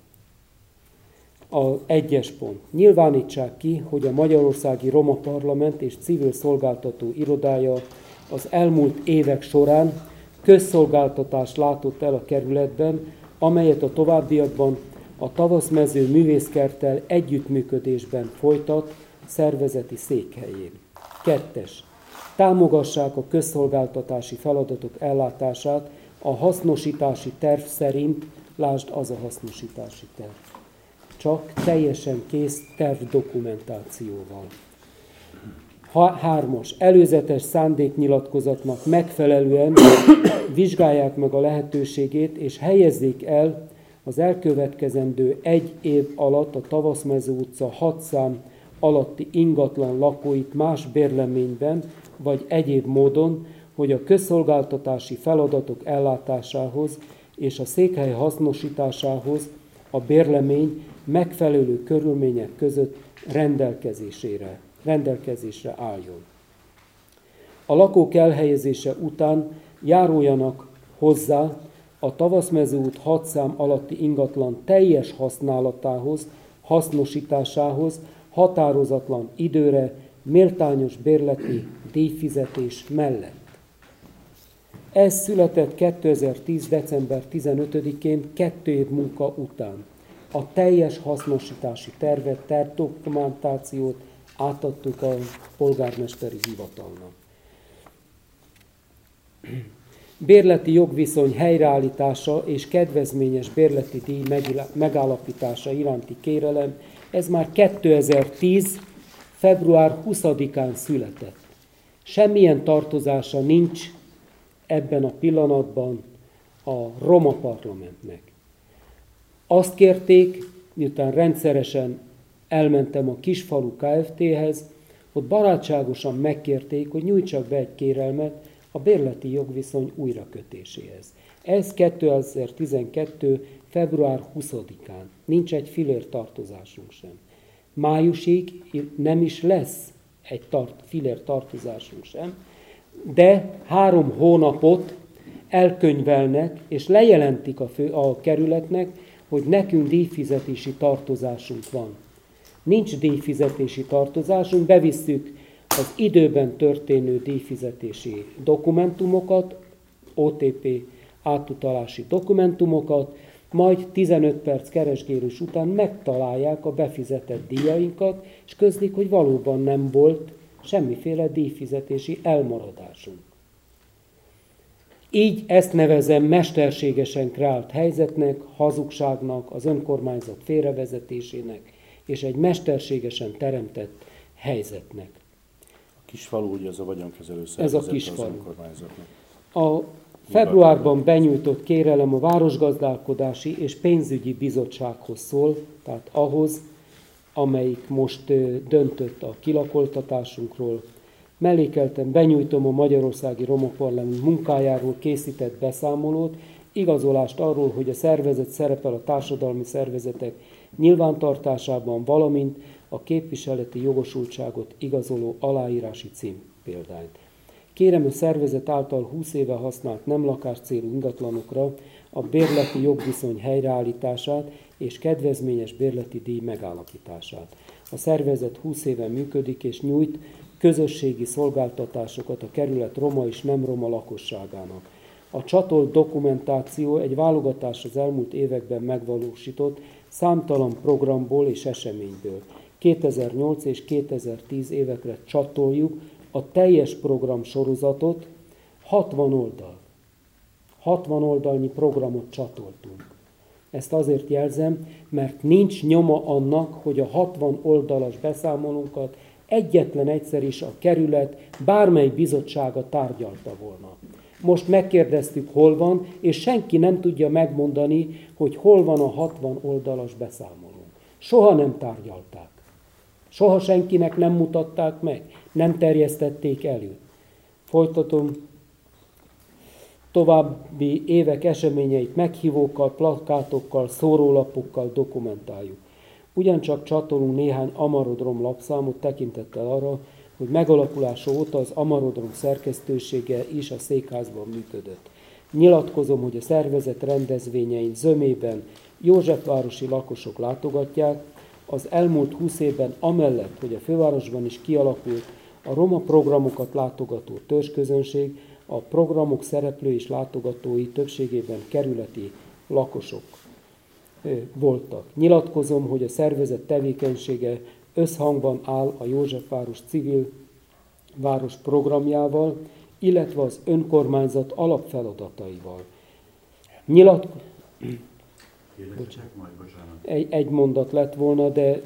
A egyes pont. Nyilvánítsák ki, hogy a Magyarországi Roma Parlament és Civil Szolgáltató Irodája az elmúlt évek során közszolgáltatást látott el a kerületben, amelyet a továbbiakban a tavaszmező művészkertel együttműködésben folytat szervezeti székhelyén. Kettes. Támogassák a közszolgáltatási feladatok ellátását a hasznosítási terv szerint, lásd az a hasznosítási terv. csak teljesen kész tervdokumentációval. Hármas, előzetes szándéknyilatkozatnak megfelelően vizsgálják meg a lehetőségét, és helyezzék el az elkövetkezendő egy év alatt a Tavaszmező utca 6 szám alatti ingatlan lakóit más bérleményben vagy egyéb módon, hogy a közszolgáltatási feladatok ellátásához és a székhely hasznosításához a bérlemény megfelelő körülmények között rendelkezésére, rendelkezésre álljon. A lakók elhelyezése után járuljanak hozzá a tavaszmező út 6 szám alatti ingatlan teljes használatához, hasznosításához határozatlan időre méltányos bérleti díjfizetés mellett. Ez született 2010. december 15-én, kettő év munka után. A teljes hasznosítási tervet, tervdokumentációt átadtuk a polgármesteri hivatalnak. Bérleti jogviszony helyreállítása és kedvezményes bérleti díj megállapítása iránti kérelem, ez már 2010. február 20-án született. Semmilyen tartozása nincs ebben a pillanatban a Roma parlamentnek. Azt kérték, miután rendszeresen elmentem a Kisfalu Kft-hez, ott barátságosan megkérték, hogy nyújtsak be egy kérelmet a bérleti jogviszony újrakötéséhez. Ez 2012. február 20-án. Nincs egy filér tartozásunk sem. Májusig nem is lesz egy tart, filér tartozásunk sem, de három hónapot elkönyvelnek, és lejelentik a, fő, a kerületnek, hogy nekünk díjfizetési tartozásunk van. Nincs díjfizetési tartozásunk, bevisszük az időben történő díjfizetési dokumentumokat, OTP átutalási dokumentumokat, majd 15 perc keresgélés után megtalálják a befizetett díjainkat, és közlik, hogy valóban nem volt semmiféle díjfizetési elmaradásunk. Így ezt nevezem mesterségesen kreált helyzetnek, hazugságnak, az önkormányzat félrevezetésének és egy mesterségesen teremtett helyzetnek. A kisfalu ugye az a vagyonkezelő Ez a kisfalu. A februárban benyújtott kérelem a Városgazdálkodási és Pénzügyi Bizottsághoz szól, tehát ahhoz, amelyik most döntött a kilakoltatásunkról. Mellékelten benyújtom a Magyarországi Roma Parlament munkájáról készített beszámolót, igazolást arról, hogy a szervezet szerepel a társadalmi szervezetek nyilvántartásában, valamint a képviseleti jogosultságot igazoló aláírási cím példányt. Kérem a szervezet által 20 éve használt nem lakáscélú ingatlanokra a bérleti jogviszony helyreállítását és kedvezményes bérleti díj megállapítását. A szervezet 20 éve működik és nyújt közösségi szolgáltatásokat a kerület roma és nem roma lakosságának. A csatolt dokumentáció egy válogatás az elmúlt években megvalósított számtalan programból és eseményből. 2008 és 2010 évekre csatoljuk a teljes program sorozatot, 60 oldal. 60 oldalnyi programot csatoltunk. Ezt azért jelzem, mert nincs nyoma annak, hogy a 60 oldalas beszámolónkat egyetlen egyszer is a kerület bármely bizottsága tárgyalta volna. Most megkérdeztük, hol van, és senki nem tudja megmondani, hogy hol van a 60 oldalas beszámoló. Soha nem tárgyalták. Soha senkinek nem mutatták meg, nem terjesztették elő. Folytatom, további évek eseményeit meghívókkal, plakátokkal, szórólapokkal dokumentáljuk. Ugyancsak csatolunk néhány Amarodrom lapszámot tekintettel arra, hogy megalakulása óta az Amarodrom szerkesztősége is a székházban működött. Nyilatkozom, hogy a szervezet rendezvényein zömében Józsefvárosi lakosok látogatják, az elmúlt 20 évben amellett, hogy a fővárosban is kialakult a roma programokat látogató törzsközönség, a programok szereplő és látogatói többségében kerületi lakosok voltak. Nyilatkozom, hogy a szervezet tevékenysége összhangban áll a Józsefváros civil város programjával, illetve az önkormányzat alapfeladataival. Bocsánat. Egy, egy mondat lett volna, de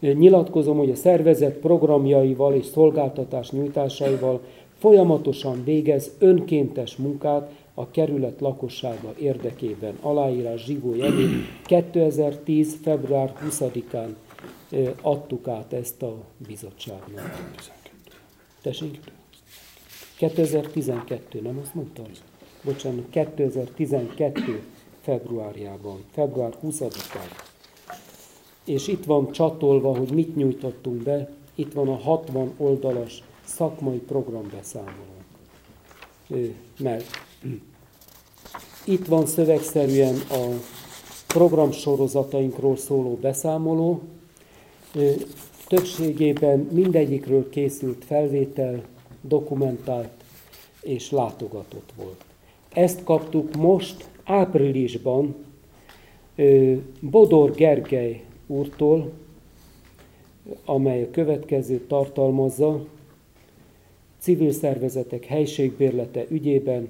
nyilatkozom, hogy a szervezet programjaival és szolgáltatás nyújtásaival folyamatosan végez önkéntes munkát a kerület lakossága érdekében. Aláírás Zsigó Jenő 2010. február 20-án adtuk át ezt a bizottságnak. Tessék? 2012, nem azt mondtam? Bocsánat, 2012 februárjában, február 20-án. És itt van csatolva, hogy mit nyújtottunk be, itt van a 60 oldalas szakmai programbeszámoló. Mert [CLEARS THROAT] itt van szövegszerűen a programsorozatainkról szóló beszámoló, többségében mindegyikről készült felvétel, dokumentált és látogatott volt. Ezt kaptuk most áprilisban Bodor Gergely úrtól, amely a következőt tartalmazza, civil szervezetek helységbérlete ügyében,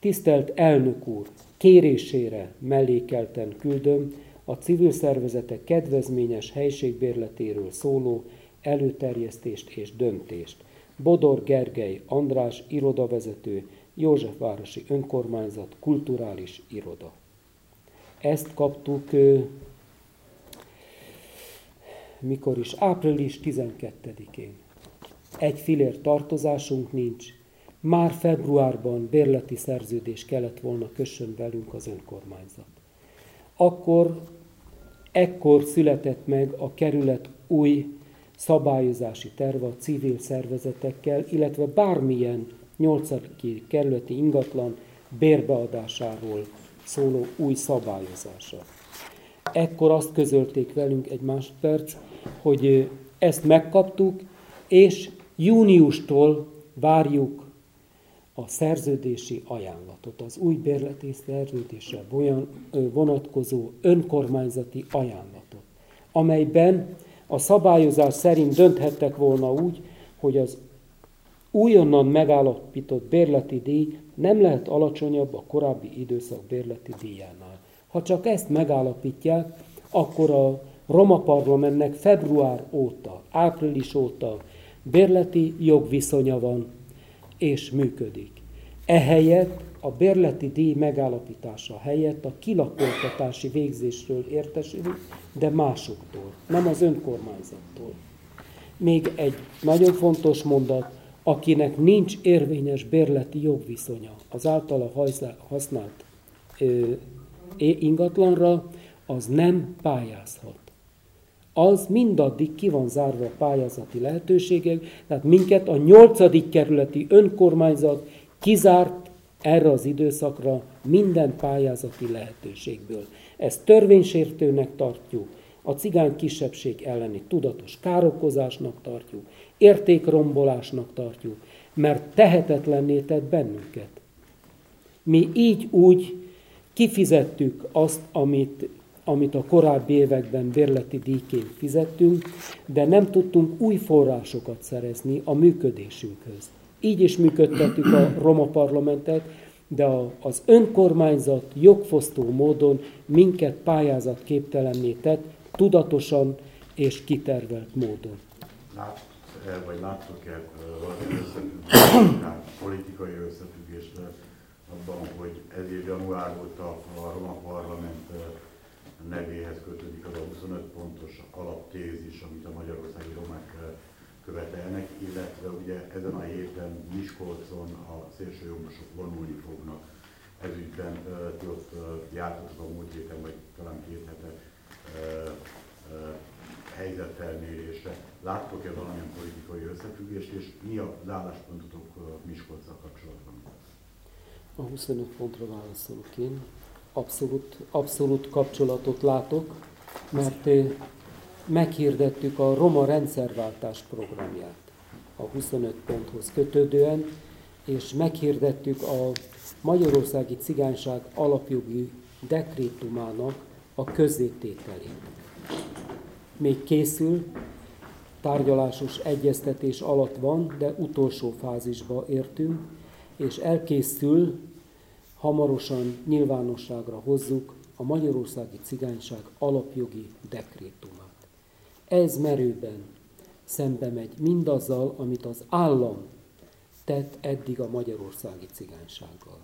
tisztelt elnök úr, kérésére mellékelten küldöm a civil szervezetek kedvezményes helységbérletéről szóló előterjesztést és döntést. Bodor Gergely András, irodavezető, Józsefvárosi Önkormányzat, Kulturális Iroda. Ezt kaptuk mikor is? Április 12-én. Egy filér tartozásunk nincs, már februárban bérleti szerződés kellett volna kössön velünk az önkormányzat. Akkor, ekkor született meg a kerület új szabályozási terve a civil szervezetekkel, illetve bármilyen 8. kerületi ingatlan bérbeadásáról szóló új szabályozása. Ekkor azt közölték velünk egy másodperc, hogy ezt megkaptuk, és júniustól várjuk a szerződési ajánlatot, az új bérleti szerződésre vonatkozó önkormányzati ajánlatot, amelyben a szabályozás szerint dönthettek volna úgy, hogy az újonnan megállapított bérleti díj nem lehet alacsonyabb a korábbi időszak bérleti díjánál. Ha csak ezt megállapítják, akkor a Roma Parlamentnek február óta, április óta bérleti jogviszonya van és működik. Ehelyett a bérleti díj megállapítása helyett a kilakoltatási végzésről értesülünk, de másoktól, nem az önkormányzattól. Még egy nagyon fontos mondat, akinek nincs érvényes bérleti jogviszonya az általa használt ingatlanra, az nem pályázhat az mindaddig ki van zárva a pályázati lehetőségek, tehát minket a nyolcadik kerületi önkormányzat kizárt erre az időszakra minden pályázati lehetőségből. Ezt törvénysértőnek tartjuk, a cigány kisebbség elleni tudatos károkozásnak tartjuk, értékrombolásnak tartjuk, mert tehetetlenné tett bennünket. Mi így úgy kifizettük azt, amit amit a korábbi években bérleti díjként fizettünk, de nem tudtunk új forrásokat szerezni a működésünkhöz. Így is működtettük a Roma parlamentet, de az önkormányzat jogfosztó módon minket pályázat képtelenné tett, tudatosan és kitervelt módon. Lát, vagy láttok-e politikai összefüggést abban, hogy ez év január óta a Roma Parlament nevéhez kötődik az a 25 pontos alaptézis, amit a magyarországi romák eh, követelnek, illetve ugye ezen a héten Miskolcon a szélsőjobbosok vonulni fognak. Ezügyben uh, ti ott uh, jártatok a múlt héten, vagy talán két hete helyzetfelmérésre. Láttok-e valamilyen politikai összefüggést, és mi az álláspontotok Miskolccal kapcsolatban? A 25 pontra válaszolok én abszolút, abszolút kapcsolatot látok, mert meghirdettük a Roma rendszerváltás programját a 25 ponthoz kötődően, és meghirdettük a Magyarországi Cigányság alapjogi dekrétumának a közzétételét. Még készül, tárgyalásos egyeztetés alatt van, de utolsó fázisba értünk, és elkészül hamarosan nyilvánosságra hozzuk a magyarországi cigányság alapjogi dekrétumát. Ez merőben szembe megy mindazzal, amit az állam tett eddig a magyarországi cigánysággal.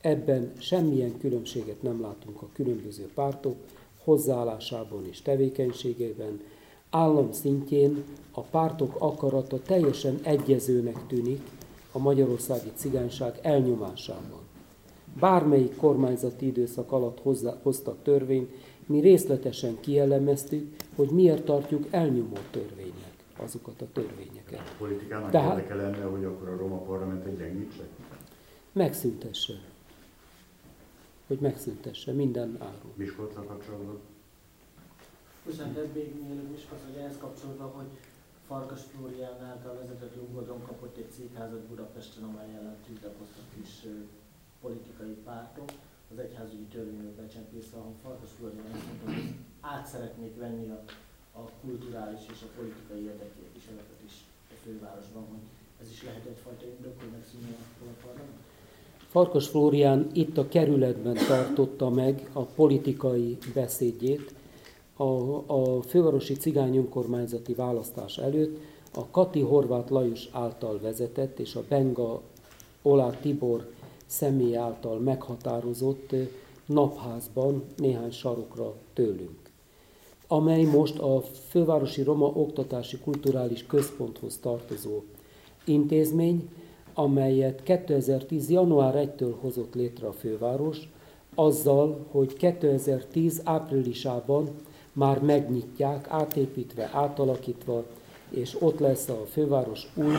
Ebben semmilyen különbséget nem látunk a különböző pártok hozzáállásában és tevékenységében. Állam szintjén a pártok akarata teljesen egyezőnek tűnik a magyarországi cigányság elnyomásában. Bármelyik kormányzati időszak alatt hozzá, hoztak törvényt, mi részletesen kielemeztük, hogy miért tartjuk elnyomó törvénynek azokat a törvényeket. A politikának Tehát, érdeke lenne, hogy akkor a Roma parlamentet gyengítse? Megszüntesse hogy megszüntesse minden áru. Miskolcra kapcsolatban? Köszönhet még mielőtt Miskolc, hogy ehhez kapcsolatban, hogy Farkas Flórián által vezetett Lungodron kapott egy cégházat Budapesten, amely ellen tiltakoztak is politikai pártok, az egyházügyi törvényről becsempészve, ahol Farkas Flórián azt mondta, hogy át szeretnék venni a, a kulturális és a politikai érdekképviseletet is a fővárosban, hogy ez is lehet egyfajta indok, hogy megszűnjön a parlament? Farkas Flórián itt a kerületben tartotta meg a politikai beszédjét a, a fővárosi cigány önkormányzati választás előtt a Kati Horváth Lajos által vezetett és a Benga Olá Tibor személy által meghatározott napházban néhány sarokra tőlünk, amely most a Fővárosi Roma Oktatási Kulturális Központhoz tartozó intézmény, amelyet 2010. január 1-től hozott létre a főváros, azzal, hogy 2010 áprilisában már megnyitják, átépítve, átalakítva, és ott lesz a főváros új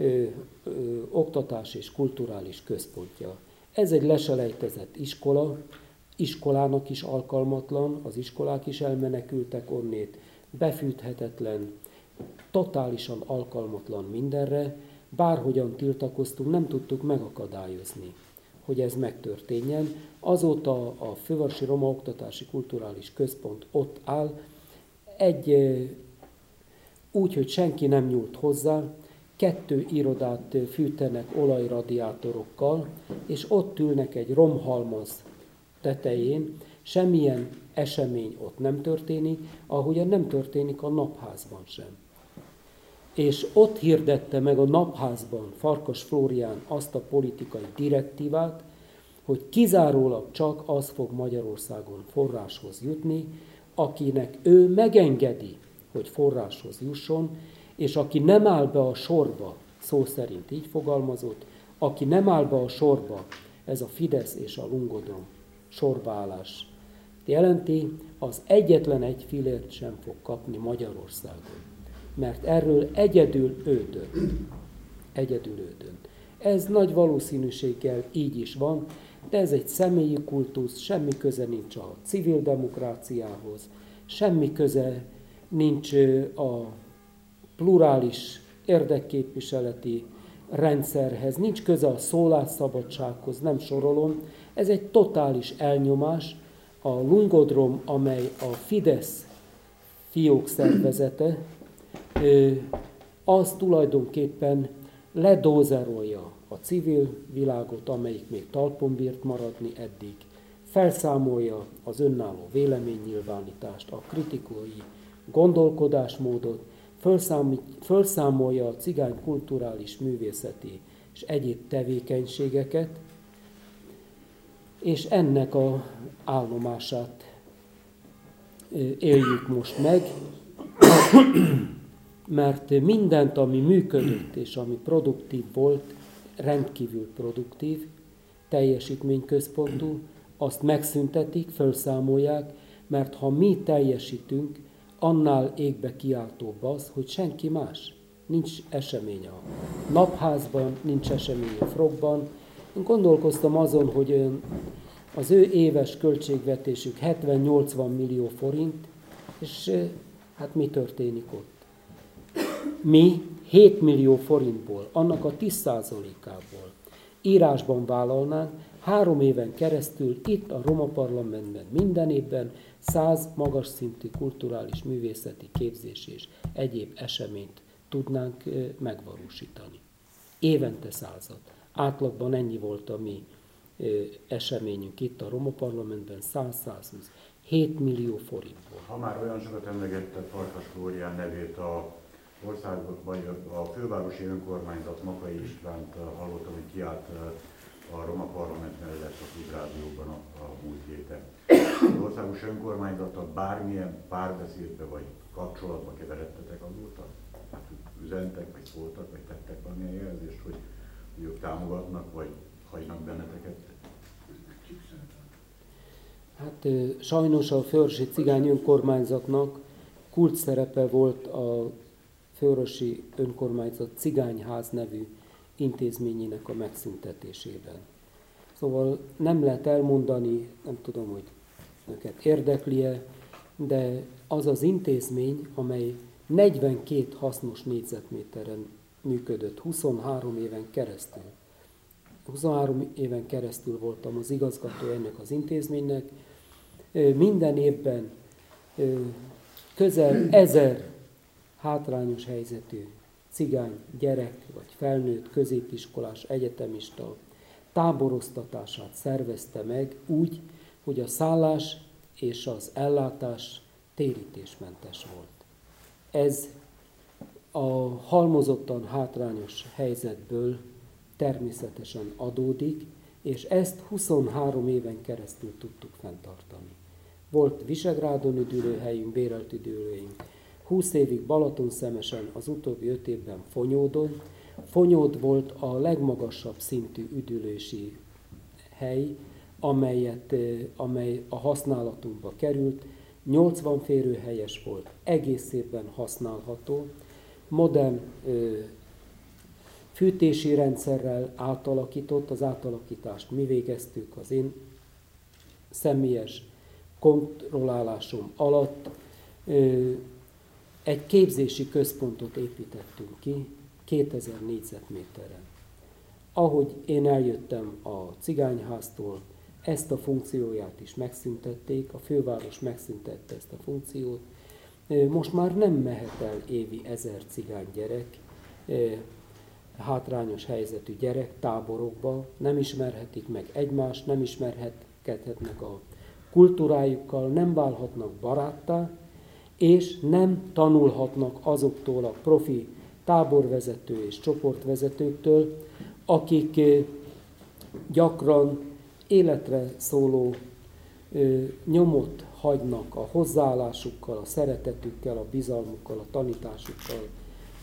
ö, ö, oktatás és kulturális központja. Ez egy leselejtezett iskola, iskolának is alkalmatlan, az iskolák is elmenekültek onnét, befűthetetlen, totálisan alkalmatlan mindenre, bárhogyan tiltakoztunk, nem tudtuk megakadályozni, hogy ez megtörténjen. Azóta a Fővárosi Roma Oktatási Kulturális Központ ott áll, egy úgy, hogy senki nem nyúlt hozzá, kettő irodát fűtenek olajradiátorokkal, és ott ülnek egy romhalmaz tetején, semmilyen esemény ott nem történik, ahogyan nem történik a napházban sem. És ott hirdette meg a napházban Farkas Flórián azt a politikai direktívát, hogy kizárólag csak az fog Magyarországon forráshoz jutni, akinek ő megengedi, hogy forráshoz jusson, és aki nem áll be a sorba, szó szerint így fogalmazott, aki nem áll be a sorba, ez a Fidesz és a Lungodon sorbaállás jelenti, az egyetlen egy filért sem fog kapni Magyarországon mert erről egyedül ő dönt. Egyedül ő dönt. Ez nagy valószínűséggel így is van, de ez egy személyi kultusz, semmi köze nincs a civil demokráciához, semmi köze nincs a plurális érdekképviseleti rendszerhez, nincs köze a szólásszabadsághoz, nem sorolom. Ez egy totális elnyomás. A Lungodrom, amely a Fidesz fiók szervezete, az tulajdonképpen ledózerolja a civil világot, amelyik még talpon bírt maradni eddig, felszámolja az önálló véleménynyilvánítást, a kritikai gondolkodásmódot, felszámolja a cigány kulturális, művészeti és egyéb tevékenységeket, és ennek a állomását éljük most meg [CLEARS THROAT] mert mindent, ami működött és ami produktív volt, rendkívül produktív, teljesítményközpontú, azt megszüntetik, felszámolják, mert ha mi teljesítünk, annál égbe kiáltóbb az, hogy senki más. Nincs esemény a napházban, nincs esemény a frogban. Én gondolkoztam azon, hogy az ő éves költségvetésük 70-80 millió forint, és hát mi történik ott? mi 7 millió forintból, annak a 10%-ából írásban vállalnánk, három éven keresztül itt a Roma Parlamentben minden évben 100 magas szintű kulturális művészeti képzés és egyéb eseményt tudnánk megvalósítani. Évente százat. Átlagban ennyi volt a mi eseményünk itt a Roma Parlamentben 100-120. 7 millió forintból. Ha már olyan sokat emlegette Farkas Flórián nevét a országban, vagy a fővárosi önkormányzat Makai Istvánt hallottam, hogy kiállt a Roma Parlament mellett a Klubrádióban a, a múlt héten. Az országos önkormányzattal bármilyen párbeszédbe vagy kapcsolatba keveredtetek azóta? Hát üzentek, vagy szóltak, vagy tettek valamilyen jelzést, hogy, hogy ők támogatnak, vagy hagynak benneteket? Hát sajnos a Főrösi Cigány Önkormányzatnak kult szerepe volt a Főrösi Önkormányzat Cigányház nevű intézményének a megszüntetésében. Szóval nem lehet elmondani, nem tudom, hogy őket érdekli-e, de az az intézmény, amely 42 hasznos négyzetméteren működött 23 éven keresztül. 23 éven keresztül voltam az igazgató ennek az intézménynek. Minden évben közel ezer hátrányos helyzetű cigány gyerek, vagy felnőtt, középiskolás, egyetemista táboroztatását szervezte meg úgy, hogy a szállás és az ellátás térítésmentes volt. Ez a halmozottan hátrányos helyzetből természetesen adódik, és ezt 23 éven keresztül tudtuk fenntartani. Volt Visegrádon üdülőhelyünk, bérelt üdülőink, 20 évig Balaton szemesen, az utóbbi 5 évben Fonyódon. Fonyód volt a legmagasabb szintű üdülési hely, amelyet, amely a használatunkba került. 80 férőhelyes volt, egész évben használható, modern ö, fűtési rendszerrel átalakított, az átalakítást mi végeztük az én személyes kontrollálásom alatt. Ö, egy képzési központot építettünk ki 2000 négyzetméterre. Ahogy én eljöttem a cigányháztól, ezt a funkcióját is megszüntették, a főváros megszüntette ezt a funkciót. Most már nem mehet el évi ezer cigány gyerek, hátrányos helyzetű gyerek táborokba, nem ismerhetik meg egymást, nem ismerhetnek a kultúrájukkal, nem válhatnak baráttá, és nem tanulhatnak azoktól a profi táborvezető és csoportvezetőktől, akik gyakran életre szóló nyomot hagynak a hozzáállásukkal, a szeretetükkel, a bizalmukkal, a tanításukkal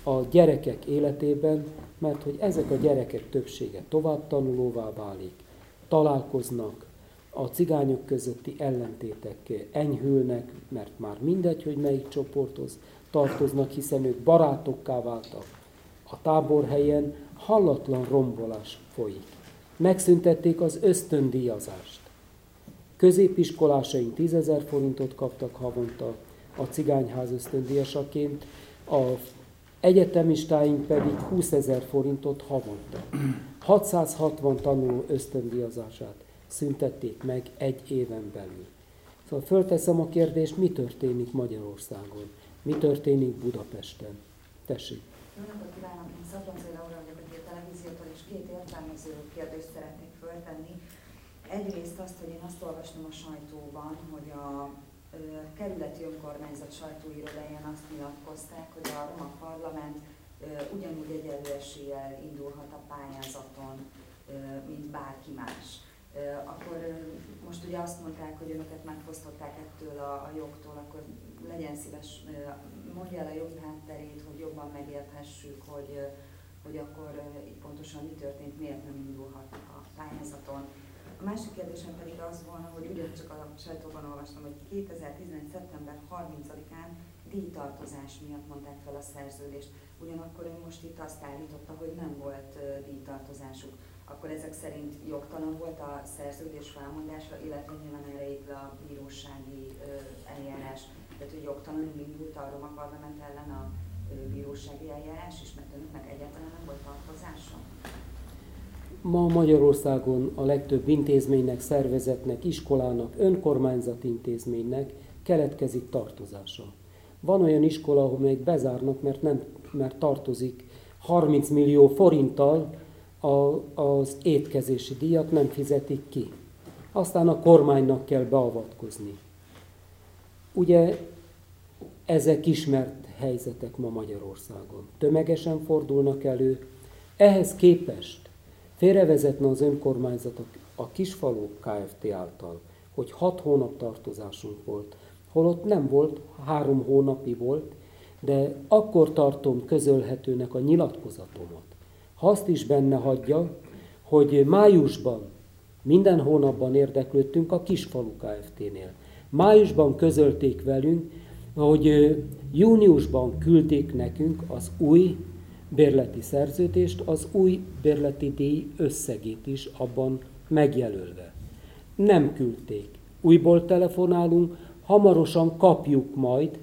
a gyerekek életében, mert hogy ezek a gyerekek többsége tovább tanulóvá válik, találkoznak, a cigányok közötti ellentétek enyhülnek, mert már mindegy, hogy melyik csoporthoz tartoznak, hiszen ők barátokká váltak. A táborhelyen hallatlan rombolás folyik. Megszüntették az ösztöndíjazást. Középiskolásaink 10 ezer forintot kaptak havonta a cigányház ösztöndíjasaként, a egyetemistáink pedig 20 ezer forintot havonta. 660 tanuló ösztöndíjazását szüntették meg egy éven belül. Szóval fölteszem a kérdést, mi történik Magyarországon, mi történik Budapesten. Tessék. Jó napot kívánok, én Szabronzai Laura vagyok a televíziótól, és két értelmező kérdést szeretnék föltenni. Egyrészt azt, hogy én azt olvastam a sajtóban, hogy a ö, kerületi önkormányzat sajtóirodáján azt nyilatkozták, hogy a Roma Parlament ö, ugyanúgy egyenlő eséllyel indulhat a pályázaton, mint bárki más akkor most ugye azt mondták, hogy önöket megfosztották ettől a, a jogtól, akkor legyen szíves, mondja el a jogi hátterét, hogy jobban megérthessük, hogy, hogy akkor itt pontosan mi történt, miért nem indulhat a pályázaton. A másik kérdésem pedig az volna, hogy ugyancsak a sajtóban olvastam, hogy 2011. szeptember 30-án díjtartozás miatt mondták fel a szerződést. Ugyanakkor ő most itt azt állította, hogy nem volt díjtartozásuk akkor ezek szerint jogtalan volt a szerződés felmondása, illetve nyilván erre a bírósági eljárás. Tehát, hogy jogtalanul indult a Roma Parlament ellen a bírósági eljárás mert önöknek egyáltalán nem volt tartozása? Ma Magyarországon a legtöbb intézménynek, szervezetnek, iskolának, önkormányzati intézménynek keletkezik tartozása. Van olyan iskola, ahol még bezárnak, mert, nem, mert tartozik 30 millió forinttal a, az étkezési díjat nem fizetik ki. Aztán a kormánynak kell beavatkozni. Ugye ezek ismert helyzetek ma Magyarországon. Tömegesen fordulnak elő. Ehhez képest félrevezetne az önkormányzat a Kisfaló Kft. által, hogy hat hónap tartozásunk volt, holott nem volt, három hónapi volt, de akkor tartom közölhetőnek a nyilatkozatomat. Ha azt is benne hagyja, hogy májusban minden hónapban érdeklődtünk a Kisfalu Kft-nél. Májusban közölték velünk, hogy júniusban küldték nekünk az új bérleti szerződést, az új bérleti díj összegét is abban megjelölve. Nem küldték. Újból telefonálunk, hamarosan kapjuk majd,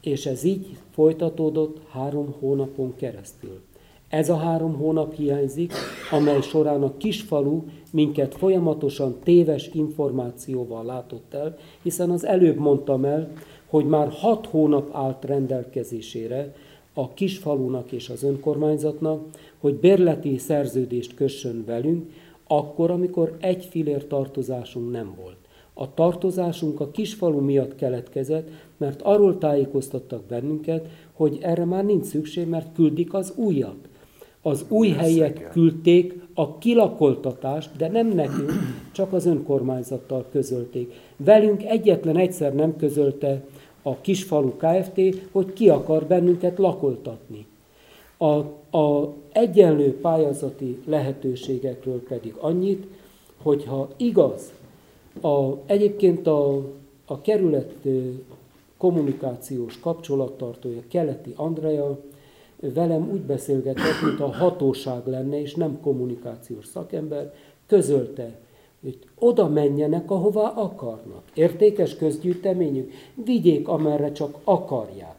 és ez így folytatódott három hónapon keresztül. Ez a három hónap hiányzik, amely során a kisfalu minket folyamatosan téves információval látott el, hiszen az előbb mondtam el, hogy már hat hónap állt rendelkezésére a kisfalunak és az önkormányzatnak, hogy bérleti szerződést kössön velünk, akkor, amikor egy filér tartozásunk nem volt. A tartozásunk a kisfalu miatt keletkezett, mert arról tájékoztattak bennünket, hogy erre már nincs szükség, mert küldik az újat. Az új helyek küldték a kilakoltatást, de nem nekünk, csak az önkormányzattal közölték. Velünk egyetlen egyszer nem közölte a Kisfalu Kft., hogy ki akar bennünket lakoltatni. A, a egyenlő pályázati lehetőségekről pedig annyit, hogyha igaz, a, egyébként a, a kerület kommunikációs kapcsolattartója, Keleti Andrea, velem úgy beszélgetett, mint a hatóság lenne, és nem kommunikációs szakember, közölte, hogy oda menjenek, ahová akarnak. Értékes közgyűjteményük, vigyék, amerre csak akarják.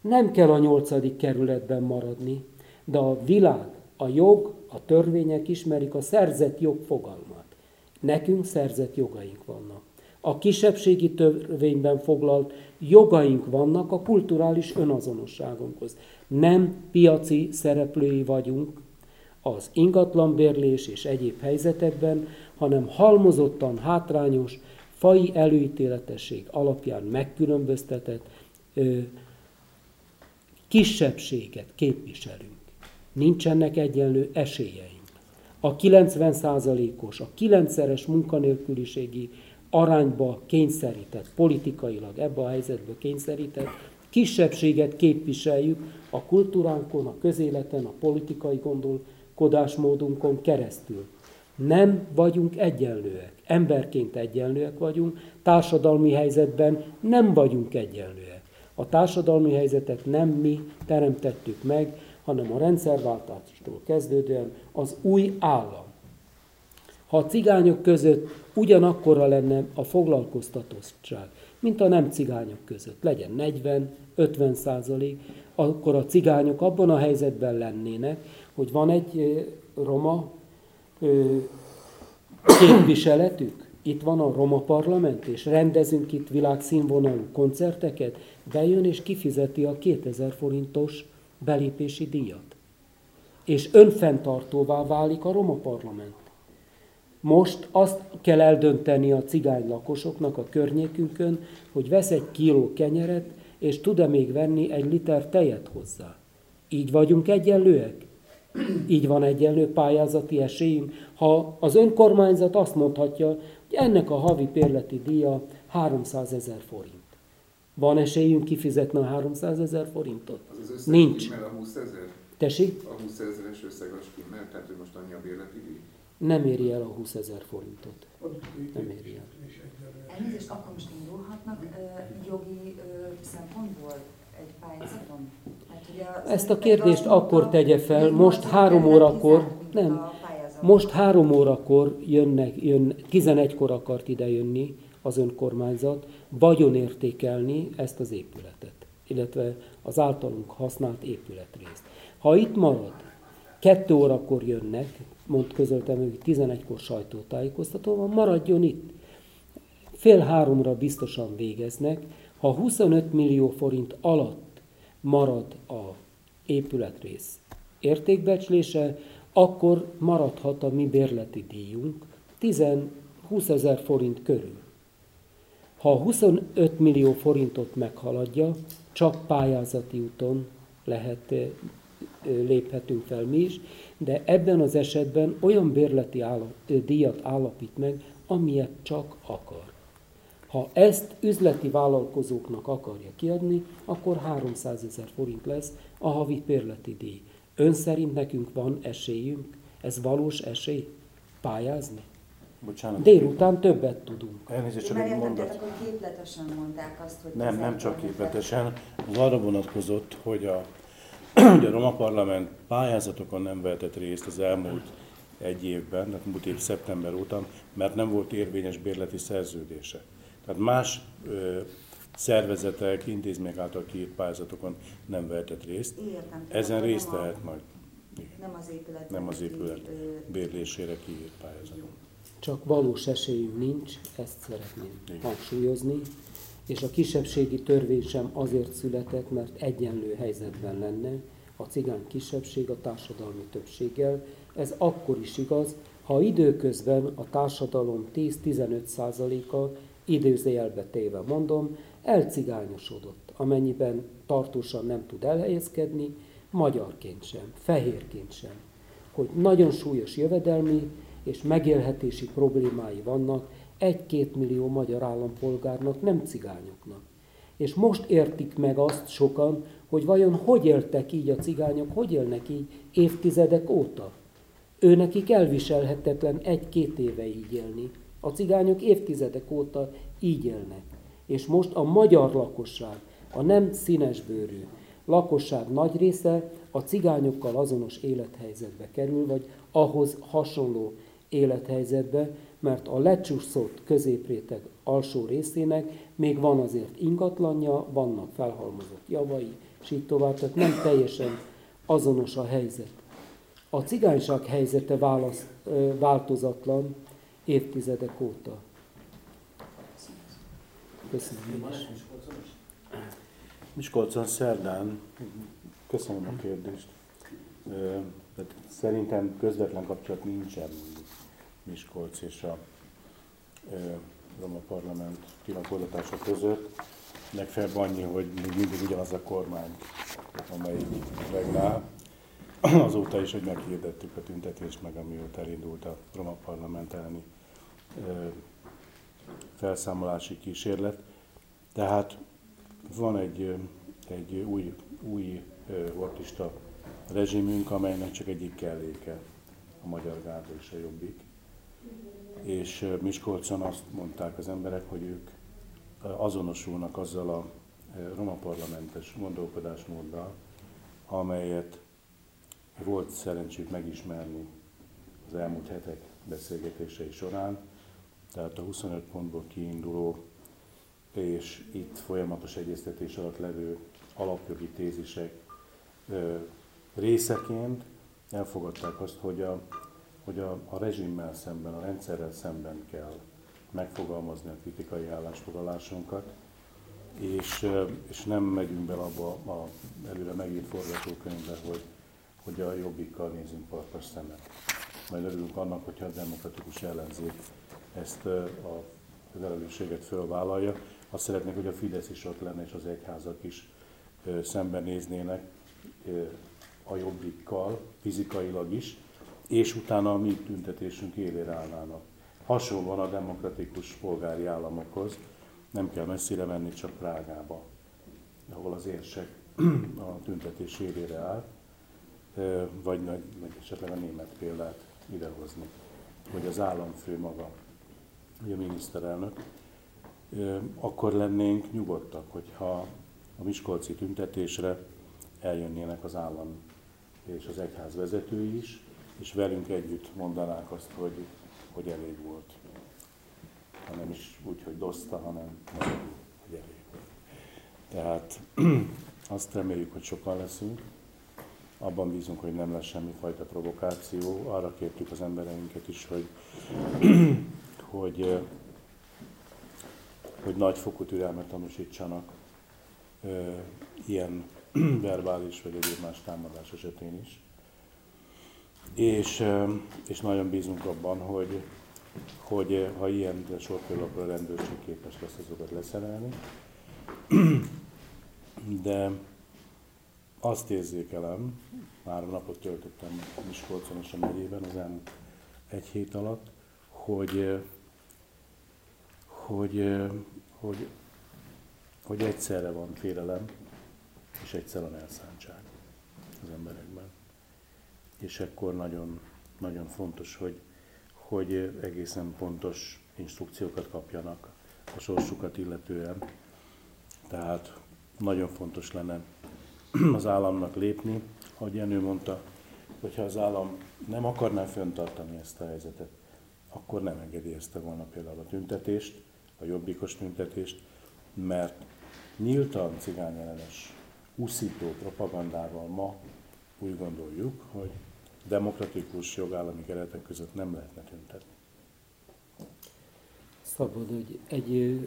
Nem kell a nyolcadik kerületben maradni, de a világ, a jog, a törvények ismerik a szerzett jog fogalmát. Nekünk szerzett jogaink vannak. A kisebbségi törvényben foglalt jogaink vannak a kulturális önazonosságunkhoz. Nem piaci szereplői vagyunk az ingatlanbérlés és egyéb helyzetekben, hanem halmozottan hátrányos, fai előítéletesség alapján megkülönböztetett ö, kisebbséget képviselünk. Nincsenek egyenlő esélyeink. A 90%-os, a 9-szeres munkanélküliségi arányba kényszerített, politikailag ebbe a helyzetbe kényszerített kisebbséget képviseljük a kultúránkon, a közéleten, a politikai gondolkodásmódunkon keresztül. Nem vagyunk egyenlőek. Emberként egyenlőek vagyunk, társadalmi helyzetben nem vagyunk egyenlőek. A társadalmi helyzetet nem mi teremtettük meg, hanem a rendszerváltástól kezdődően az új állam. Ha a cigányok között ugyanakkora lenne a foglalkoztatottság, mint a nem cigányok között, legyen 40-50 százalék, akkor a cigányok abban a helyzetben lennének, hogy van egy roma képviseletük, itt van a Roma Parlament, és rendezünk itt világszínvonalú koncerteket, bejön és kifizeti a 2000 forintos belépési díjat. És önfenntartóvá válik a Roma Parlament. Most azt kell eldönteni a cigány lakosoknak a környékünkön, hogy vesz egy kiló kenyeret, és tud-e még venni egy liter tejet hozzá. Így vagyunk egyenlőek? Így van egyenlő pályázati esélyünk. Ha az önkormányzat azt mondhatja, hogy ennek a havi pérleti díja 300 ezer forint. Van esélyünk kifizetni a 300 ezer forintot? Az az Nincs. a 20 ezer? Tesi? A 20 ezeres összeg a stimmel, tehát hogy most annyi a bérleti díj? Nem éri el a 20 ezer forintot. Nem éri el. Elnézést, akkor most indulhatnak ö, jogi ö, szempontból egy pályázaton? Az Ezt a kérdést akkor tegye fel, most három órakor, nem, most három órakor jönnek, jön, 11-kor akart ide jönni az önkormányzat, vagyonértékelni ezt az épületet, illetve az általunk használt épületrészt. Ha itt marad, kettő órakor jönnek, mond közöltem, hogy 11-kor sajtótájékoztató van, maradjon itt. Fél háromra biztosan végeznek. Ha 25 millió forint alatt marad a épületrész értékbecslése, akkor maradhat a mi bérleti díjunk 10-20 ezer forint körül. Ha 25 millió forintot meghaladja, csak pályázati úton lehet léphetünk fel mi is, de ebben az esetben olyan bérleti állap, díjat állapít meg, amilyet csak akar. Ha ezt üzleti vállalkozóknak akarja kiadni, akkor 300 ezer forint lesz a havi bérleti díj. Ön szerint nekünk van esélyünk? Ez valós esély? Pályázni? Bocsánat. Délután többet tudunk. Elnézést, csak egy mondat. hogy képletesen mondták azt, hogy... Nem, nem csak képletesen. Az arra vonatkozott, hogy a, hogy a Roma Parlament pályázatokon nem vehetett részt az elmúlt egy évben, tehát múlt év szeptember óta, mert nem volt érvényes bérleti szerződése. Tehát más ö, szervezetek, intézmények által kiírt pályázatokon nem vehetett részt. Értem. Ezen részt vehet majd. Igen. Nem az épület. Nem az épület bérlésére kiírt pályázaton. Csak valós esélyünk nincs, ezt szeretném Igen. hangsúlyozni, és a kisebbségi törvény sem azért született, mert egyenlő helyzetben lenne a cigány kisebbség a társadalmi többséggel. Ez akkor is igaz, ha időközben a társadalom 10-15%-a időzőjelbe téve mondom, elcigányosodott, amennyiben tartósan nem tud elhelyezkedni, magyarként sem, fehérként sem hogy nagyon súlyos jövedelmi és megélhetési problémái vannak egy-két millió magyar állampolgárnak, nem cigányoknak. És most értik meg azt sokan, hogy vajon hogy éltek így a cigányok, hogy élnek így évtizedek óta. Ő nekik elviselhetetlen egy-két éve így élni. A cigányok évtizedek óta így élnek. És most a magyar lakosság, a nem színesbőrű lakosság nagy része a cigányokkal azonos élethelyzetbe kerül, vagy ahhoz hasonló élethelyzetbe, mert a lecsúszott középréteg alsó részének még van azért ingatlanja, vannak felhalmozott javai, és így tovább, tehát nem teljesen azonos a helyzet. A cigányság helyzete válasz, változatlan évtizedek óta. Köszönöm. Miskolcon is? Miskolcon szerdán, köszönöm a kérdést, tehát szerintem közvetlen kapcsolat nincsen Miskolc és a Roma Parlament kilakoltatása között. Legfeljebb annyi, hogy mindig ugyanaz a kormány, amelyik regnál. Azóta is, hogy meghirdettük a tüntetést, meg amióta elindult a Roma Parlament elleni felszámolási kísérlet. Tehát van egy, egy új, új ortista rezsimünk, amelynek csak egyik kelléke a Magyar Gárda és a Jobbik. És Miskolcon azt mondták az emberek, hogy ők azonosulnak azzal a roma parlamentes gondolkodásmóddal, amelyet volt szerencsét megismerni az elmúlt hetek beszélgetései során. Tehát a 25 pontból kiinduló és itt folyamatos egyeztetés alatt levő alapjogi tézisek részeként elfogadták azt, hogy a, hogy a, a rezsimmel szemben, a rendszerrel szemben kell megfogalmazni a kritikai állásfoglalásunkat, és, és nem megyünk bele abba a előre megírt forgatókönyvbe, hogy, hogy a jobbikkal nézünk partas szemet. Majd örülünk annak, hogyha a demokratikus ellenzék ezt a felelősséget fölvállalja. Azt szeretnék, hogy a Fidesz is ott lenne, és az egyházak is szembenéznének a jobbikkal, fizikailag is, és utána a mi tüntetésünk élére állnának. Hasonlóan a demokratikus polgári államokhoz, nem kell messzire menni, csak Prágába, ahol az érsek [CLEARS THROAT] a tüntetés élére áll, vagy, vagy vagy esetleg a német példát idehozni, hogy az államfő maga, a miniszterelnök, akkor lennénk nyugodtak, hogyha a Miskolci tüntetésre eljönnének az állam és az egyház vezetői is, és velünk együtt mondanák azt, hogy, hogy elég volt. Ha nem is úgy, hogy doszta, hanem hogy elég volt. Tehát [CLEARS THROAT] azt reméljük, hogy sokan leszünk, abban bízunk, hogy nem lesz semmifajta provokáció. Arra kértük az embereinket is, hogy, [CLEARS THROAT] hogy, hogy nagyfokú türelmet tanúsítsanak ilyen [CLEARS THROAT] verbális vagy egyéb más támadás esetén is. És, és nagyon bízunk abban, hogy, hogy ha ilyen sor kerül, akkor a rendőrség képes lesz azokat leszerelni. [CLEARS THROAT] De azt érzékelem, három napot töltöttem Miskolcon és a megyében az elmúlt egy hét alatt, hogy, hogy, hogy, hogy egyszerre van félelem, és egyszer van elszántság az emberekben. És ekkor nagyon, nagyon fontos, hogy, hogy egészen pontos instrukciókat kapjanak a sorsukat illetően. Tehát nagyon fontos lenne az államnak lépni, ahogy Jenő mondta, hogyha az állam nem akarná föntartani ezt a helyzetet, akkor nem engedélyezte volna például a tüntetést, a jobbikos tüntetést, mert nyíltan cigányellenes úszító propagandával ma úgy gondoljuk, hogy demokratikus jogállami keretek között nem lehetne tüntetni. Szabad, hogy egy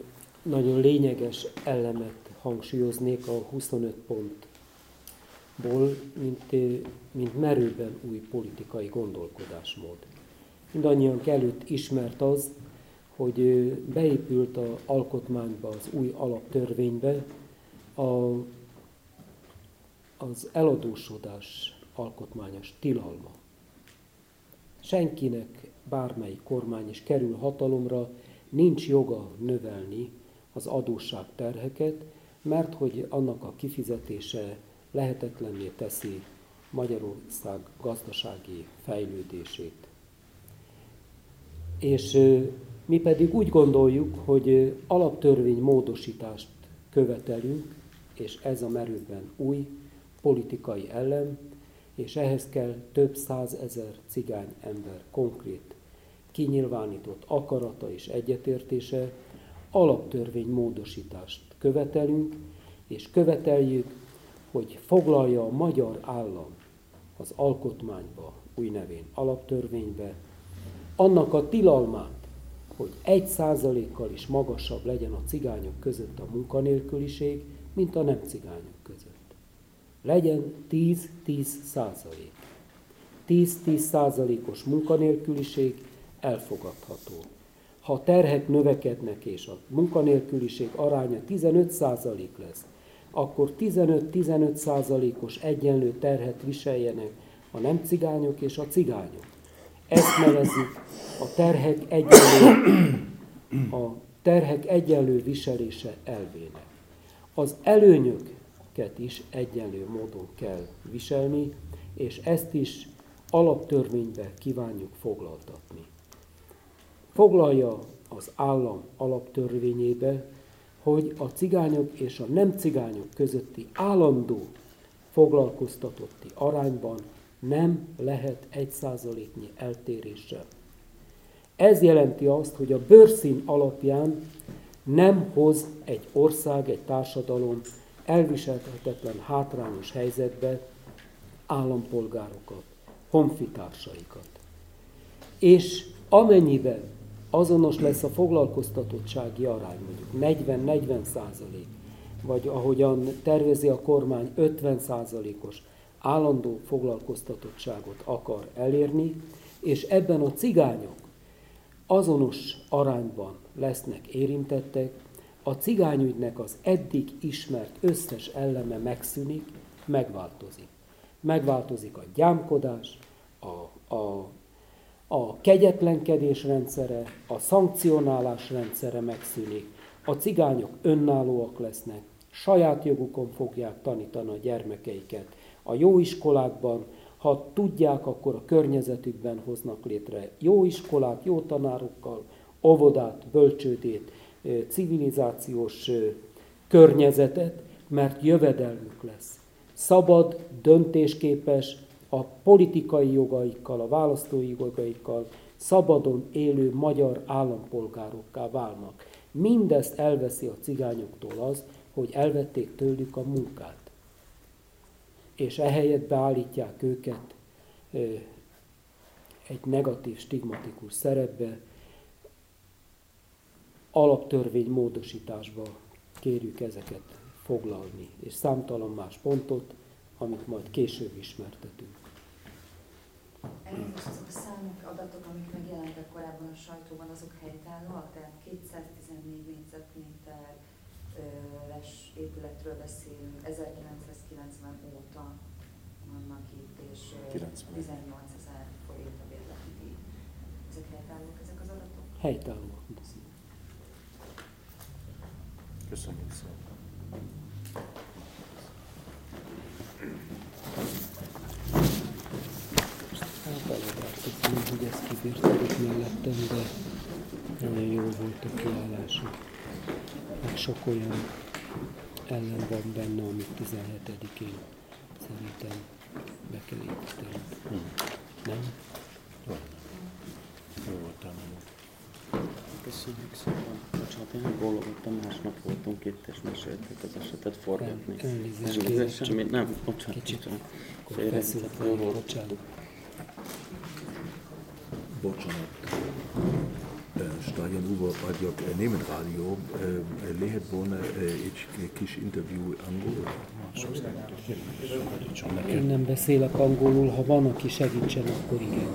nagyon lényeges elemet hangsúlyoznék a 25 pontból, mint, mint merőben új politikai gondolkodásmód. Mindannyian előtt ismert az, hogy beépült a alkotmányba, az új alaptörvénybe a, az eladósodás alkotmányos tilalma. Senkinek, bármely kormány is kerül hatalomra, nincs joga növelni az adósságterheket, mert hogy annak a kifizetése lehetetlenné teszi Magyarország gazdasági fejlődését. És mi pedig úgy gondoljuk, hogy alaptörvény módosítást követelünk, és ez a merőben új politikai ellen, és ehhez kell több százezer cigány ember konkrét, kinyilvánított akarata és egyetértése, alaptörvény módosítást követelünk, és követeljük, hogy foglalja a magyar állam az alkotmányba, új nevén alaptörvénybe, annak a tilalmát, hogy egy százalékkal is magasabb legyen a cigányok között a munkanélküliség, mint a nem cigányok között. Legyen 10-10 százalék. 10-10 százalékos munkanélküliség elfogadható. Ha a terhek növekednek és a munkanélküliség aránya 15 százalék lesz, akkor 15-15 százalékos egyenlő terhet viseljenek a nem cigányok és a cigányok. Ezt nevezik a terhek egyenlő, a terhek egyenlő viselése elvének. Az előnyöket is egyenlő módon kell viselni, és ezt is alaptörvénybe kívánjuk foglaltatni. Foglalja az állam alaptörvényébe, hogy a cigányok és a nem cigányok közötti állandó foglalkoztatotti arányban nem lehet egy százaléknyi eltéréssel. Ez jelenti azt, hogy a bőrszín alapján nem hoz egy ország, egy társadalom elviselhetetlen hátrányos helyzetbe állampolgárokat, honfitársaikat. És amennyiben azonos lesz a foglalkoztatottsági arány, mondjuk 40-40 százalék, vagy ahogyan tervezi a kormány 50 százalékos állandó foglalkoztatottságot akar elérni, és ebben a cigányok azonos arányban lesznek érintettek, a cigányügynek az eddig ismert összes eleme megszűnik, megváltozik. Megváltozik a gyámkodás, a, a, a kegyetlenkedés rendszere, a szankcionálás rendszere megszűnik, a cigányok önállóak lesznek, saját jogukon fogják tanítani a gyermekeiket, a jó iskolákban, ha tudják, akkor a környezetükben hoznak létre jó iskolát, jó tanárokkal, óvodát, bölcsődét, civilizációs környezetet, mert jövedelmük lesz. Szabad, döntésképes, a politikai jogaikkal, a választói jogaikkal szabadon élő magyar állampolgárokká válnak. Mindezt elveszi a cigányoktól az, hogy elvették tőlük a munkát és ehelyett beállítják őket egy negatív, stigmatikus szerepbe, alaptörvény módosításba kérjük ezeket foglalni, és számtalan más pontot, amit majd később ismertetünk. Ez adatok, amik megjelentek korábban a sajtóban, azok helytállóak? Tehát 214 négyzetméteres épületről beszélünk, 1990 óta vannak itt, és 90. 18 ezer forint a bérleti díj. Ezek helytállóak, ezek az adatok? Helytálló. Köszönjük szépen. Hogy ezt kibírtuk mellettem, de nagyon jó volt a kiállásuk. Meg sok olyan ellen van benne, amit 17-én szerintem be kell építeni. Nem? Jó voltál nagyon. Köszönjük szépen. Bocsánat, én bólogattam, másnap voltunk itt, és mesélték az esetet forgatni. El- elnézést kérek, nem, bocsánat, Kicsit. Akkor volt. bocsánat. Bocsánat. Stadion Uwe vagyok, Németradio. Lehet volna egy kis interjú angolul? Én nem beszélek angolul, ha van, aki segítsen, akkor igen.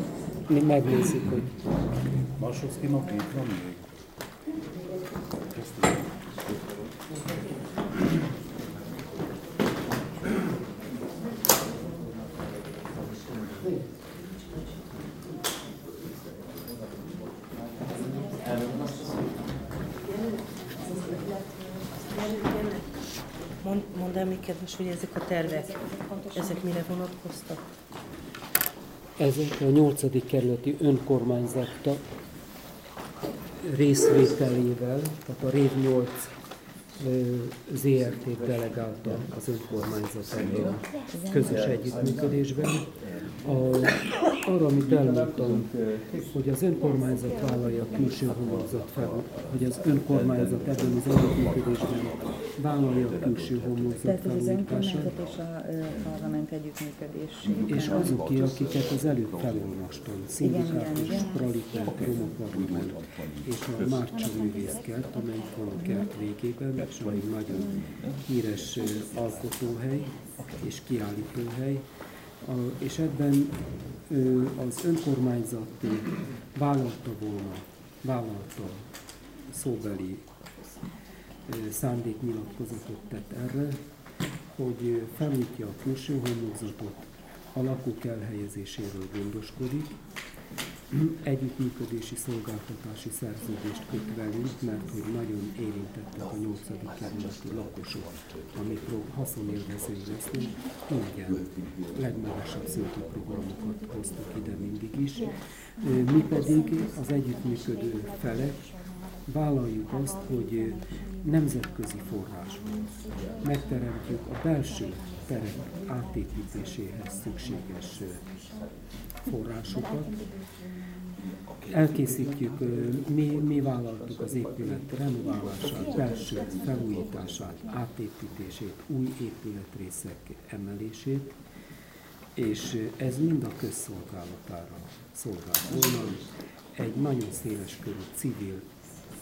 Mi megnézzük, hogy Marsovszkinak itt van még? Mond, mondd el még kedves, hogy ezek a tervek, ezek mire vonatkoztak? ezek a 8. kerületi önkormányzata részvételével, tehát a Rév 8 ö, ZRT delegálta az önkormányzat ebben a közös együttműködésben. A, arra, amit elmondtam, hogy az önkormányzat vállalja a külső homlokzat fel, hogy az önkormányzat ebben az együttműködésben vállalja a külső homlokzat Tehát az önkormányzat és a parlament együttműködésé. És azok ki, akiket az előbb felolvastam, Szindikátus, igen. Pralikert, Roma Parlament és a Márcsa művészkert, amelyik van a kert végében, és ami nagyon híres alkotóhely és kiállítóhely. És ebben az önkormányzat vállalta volna, vállalta szóbeli szándéknyilatkozatot tett erre, hogy ö, felújítja a külső homlokzatot, a lakók elhelyezéséről gondoskodik, együttműködési szolgáltatási szerződést köt velünk, mert hogy nagyon érintettek a 8. kerületi lakosok, amikről haszonélvezői lesznek, ingyen legmagasabb szintű programokat hoztuk ide mindig is. Mi pedig az együttműködő felek vállaljuk azt, hogy nemzetközi forrásból megteremtjük a belső terek átépítéséhez szükséges forrásokat. Elkészítjük, mi, mi vállaltuk az épület renoválását, belső felújítását, átépítését, új épületrészek emelését, és ez mind a közszolgálatára szolgál volna. Egy nagyon széles körű civil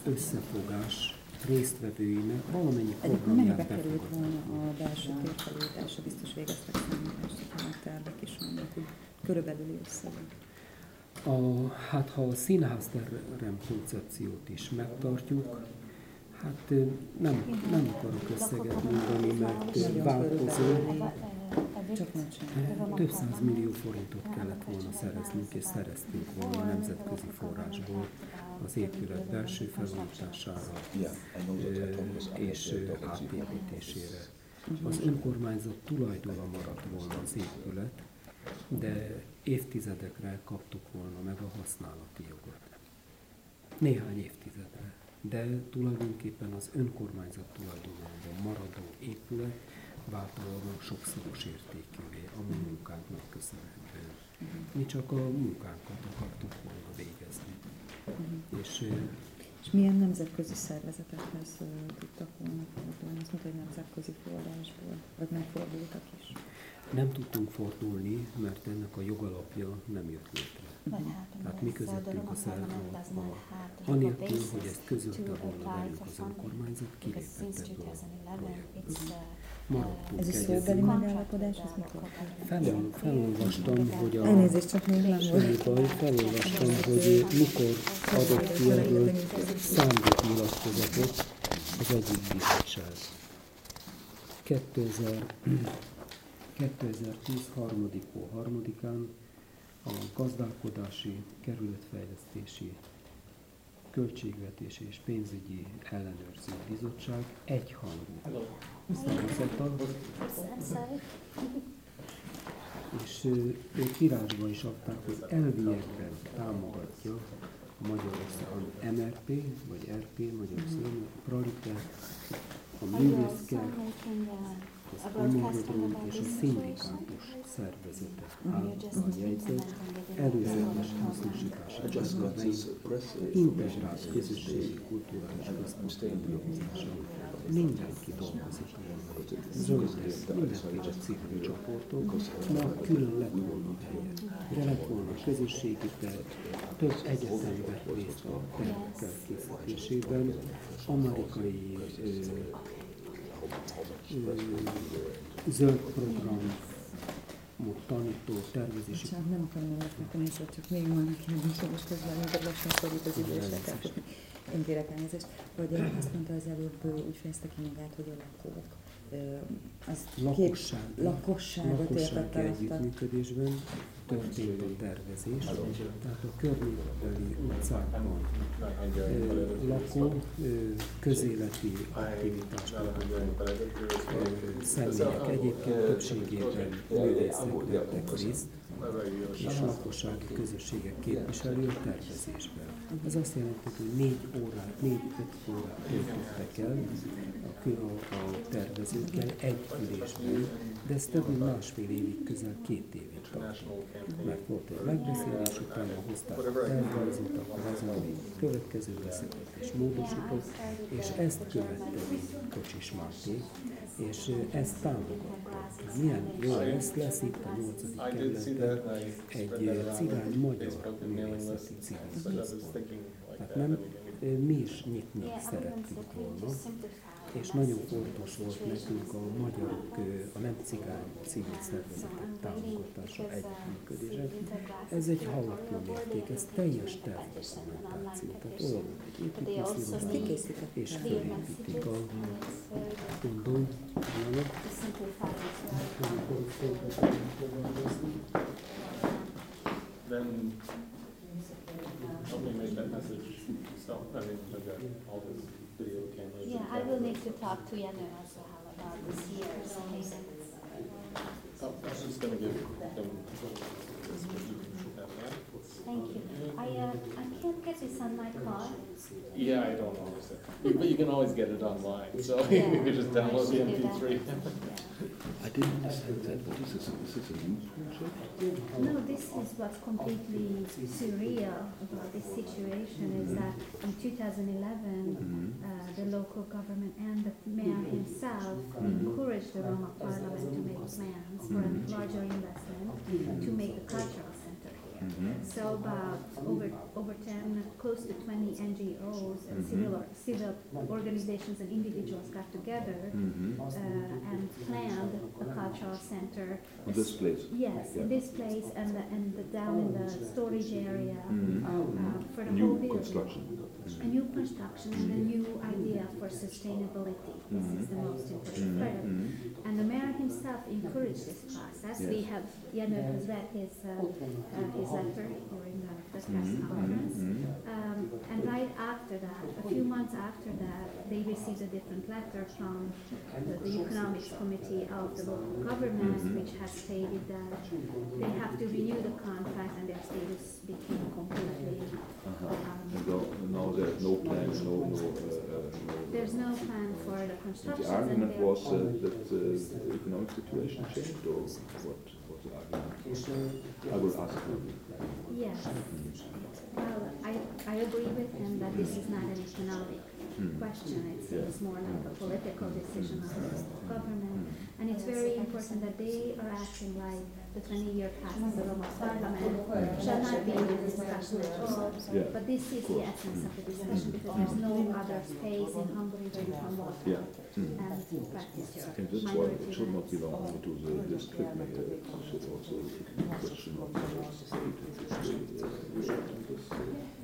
összefogás résztvevőinek valamennyi programját mennyibe került volna a belső tér felújítása? Biztos végeztek számítást, a tervek is vannak, körülbelül összegen. A, hát ha a színházterem koncepciót is megtartjuk, hát nem, nem akarok összeget mondani, mert változó. Több száz millió forintot kellett volna szereznünk, és szereztünk volna nemzetközi forrásból az épület belső felújítására és átépítésére. Az önkormányzat tulajdona maradt volna az épület, de évtizedekre kaptuk volna meg a használati jogot. Néhány évtizedre. De tulajdonképpen az önkormányzat tulajdonában maradó épület vált volna sokszoros értékűvé a mi munkánknak köszönhetően. Mi csak a munkánkat akartuk volna végezni. És ö, És milyen nemzetközi szervezetekhez tudtak volna fordulni? Azt mondta, hogy nemzetközi forrásból, vagy megfordultak is. Nem tudtunk fordulni, mert ennek a jogalapja nem jött létre. Tehát mi közöttünk a szervával, anélkül, hogy ezt közölte volna velünk az önkormányzat, kilépett ebből a projektből. Maradtunk Ez a szóbeli megállapodás, ez mikor? Felol, felolvastam, hogy a... Elnézést, csak még nem volt. baj, felolvastam, hogy mikor adott ki ebből szándéknyilatkozatot az egyik bizottság. 2000, 2010 harmadik hó harmadikán a gazdálkodási, kerületfejlesztési, költségvetési és pénzügyi ellenőrző bizottság egyhangú. Szavazata és ők írásba is adták, hogy elviekben támogatja a Magyarországon MRP, vagy RP, Magyarországon, a Pralite, a művészkert, az Amarodrom és a szindikátus szervezete által jegyzett előzetes hasznosítási közlemény integrált közösségi kulturális központ létrehozása. Mindenki dolgozik ilyen. Zöldek, mindenféle civil csoportok, ma külön lett volna helye. De lett volna közösségi terv, több egyetem vett részt a terv felkészítésében, amerikai zöld program, tanító, tervezési Bocsánat, nem akarom elvetni műsort, csak még van a kérdésem, és közben minket lassan szorít az idő, és le kell futni. Én kérek elnézést, hogy azt mondta az előbb, úgy fejezte ki magát, hogy a lakók, az lakosság, két lakosságot lakossági értette együttműködésben történt a tervezés, tehát a környékbeli utcákban lakó közéleti aktivitást személyek egyébként többségében művészek vettek részt, és lakossági közösségek képviselő a tervezésben. Ez azt jelenti, hogy négy órát, négy-öt órát töltöttek el a, a, tervezőkkel egy ülésben, de ez több mint másfél évig, közel két évig Mert volt egy megbeszélés, utána hozták a tervezőt, akkor azon még következő beszélgetés módosított, és ezt követte Kocsis Máté, és ezt támogatta. Milyen jó lesz, lesz itt a 8. kerületben egy ö, cigány magyar művészeti civil központ. Tehát nem, mi is nyitni szerettünk volna, és nagyon fontos volt nekünk a magyarok, a nem cigány civil szervezetek támogatása, együttműködése. Ez egy hallatlan érték, ez teljes tervdokumentáció, tehát olyan, hogy építész és fölépítik a mondom, Then somebody made that message, so, I mean, like uh, all this video cameras. Yeah, I will need to talk to Yanu also well about this year's case. Oh, I was just gonna give them this, but you can shoot that back. Thank you. I, uh, I can't get this on my car. Yeah, I don't always, you- but you can always get it online, so [LAUGHS] Yeah, you can just I download the should do that. MP3. [LAUGHS] I didn't understand that. What is this? Is this a new project? No, this is what's completely surreal about this situation is that in 2011, uh, the local government and the mayor himself encouraged the Roma parliament to make plans for a larger investment to make the cultural center here. So about over over 10, close to 20 NGOs and mm-hmm. civil or, civil organizations and individuals got together mm-hmm. uh, and planned a cultural center. On this place? Yes, in this place and the, and the, down in the storage area uh, for the whole building. construction. A new construction and a new idea for sustainability. This is the most important part. And the mayor himself encouraged this process. We have, Janne has read his, uh, uh, his letter during the, the press conference. Um, and right after that, a few months after that, they received a different letter from the, the economics committee of the local government, which has stated that they have to renew the contract and their status became completely. um, And now- now there's no plans, no, no, uh, uh, no. There's no plan for the construction. the argument was uh, that uh, the economic situation changed, or what was the argument? I will ask you. Yes. Well, I, I agree with him that this is not an economic uh, question. It seems more like a hmm. political decision of the hmm. government. And it's very important that they are acting like the 20-year pact of the Roma Parliament shall not be in discussion at all. Yeah. But this is the essence of the discussion because there's no other space in Hungary where you can vote Yeah. Mm. and practice your think that's why it should not rights. belong only to the district mayor, it should also be a question of the state and the state uh.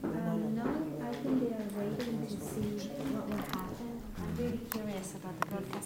Um, no, I think they are waiting to see what will happen. I'm really curious about the broadcasting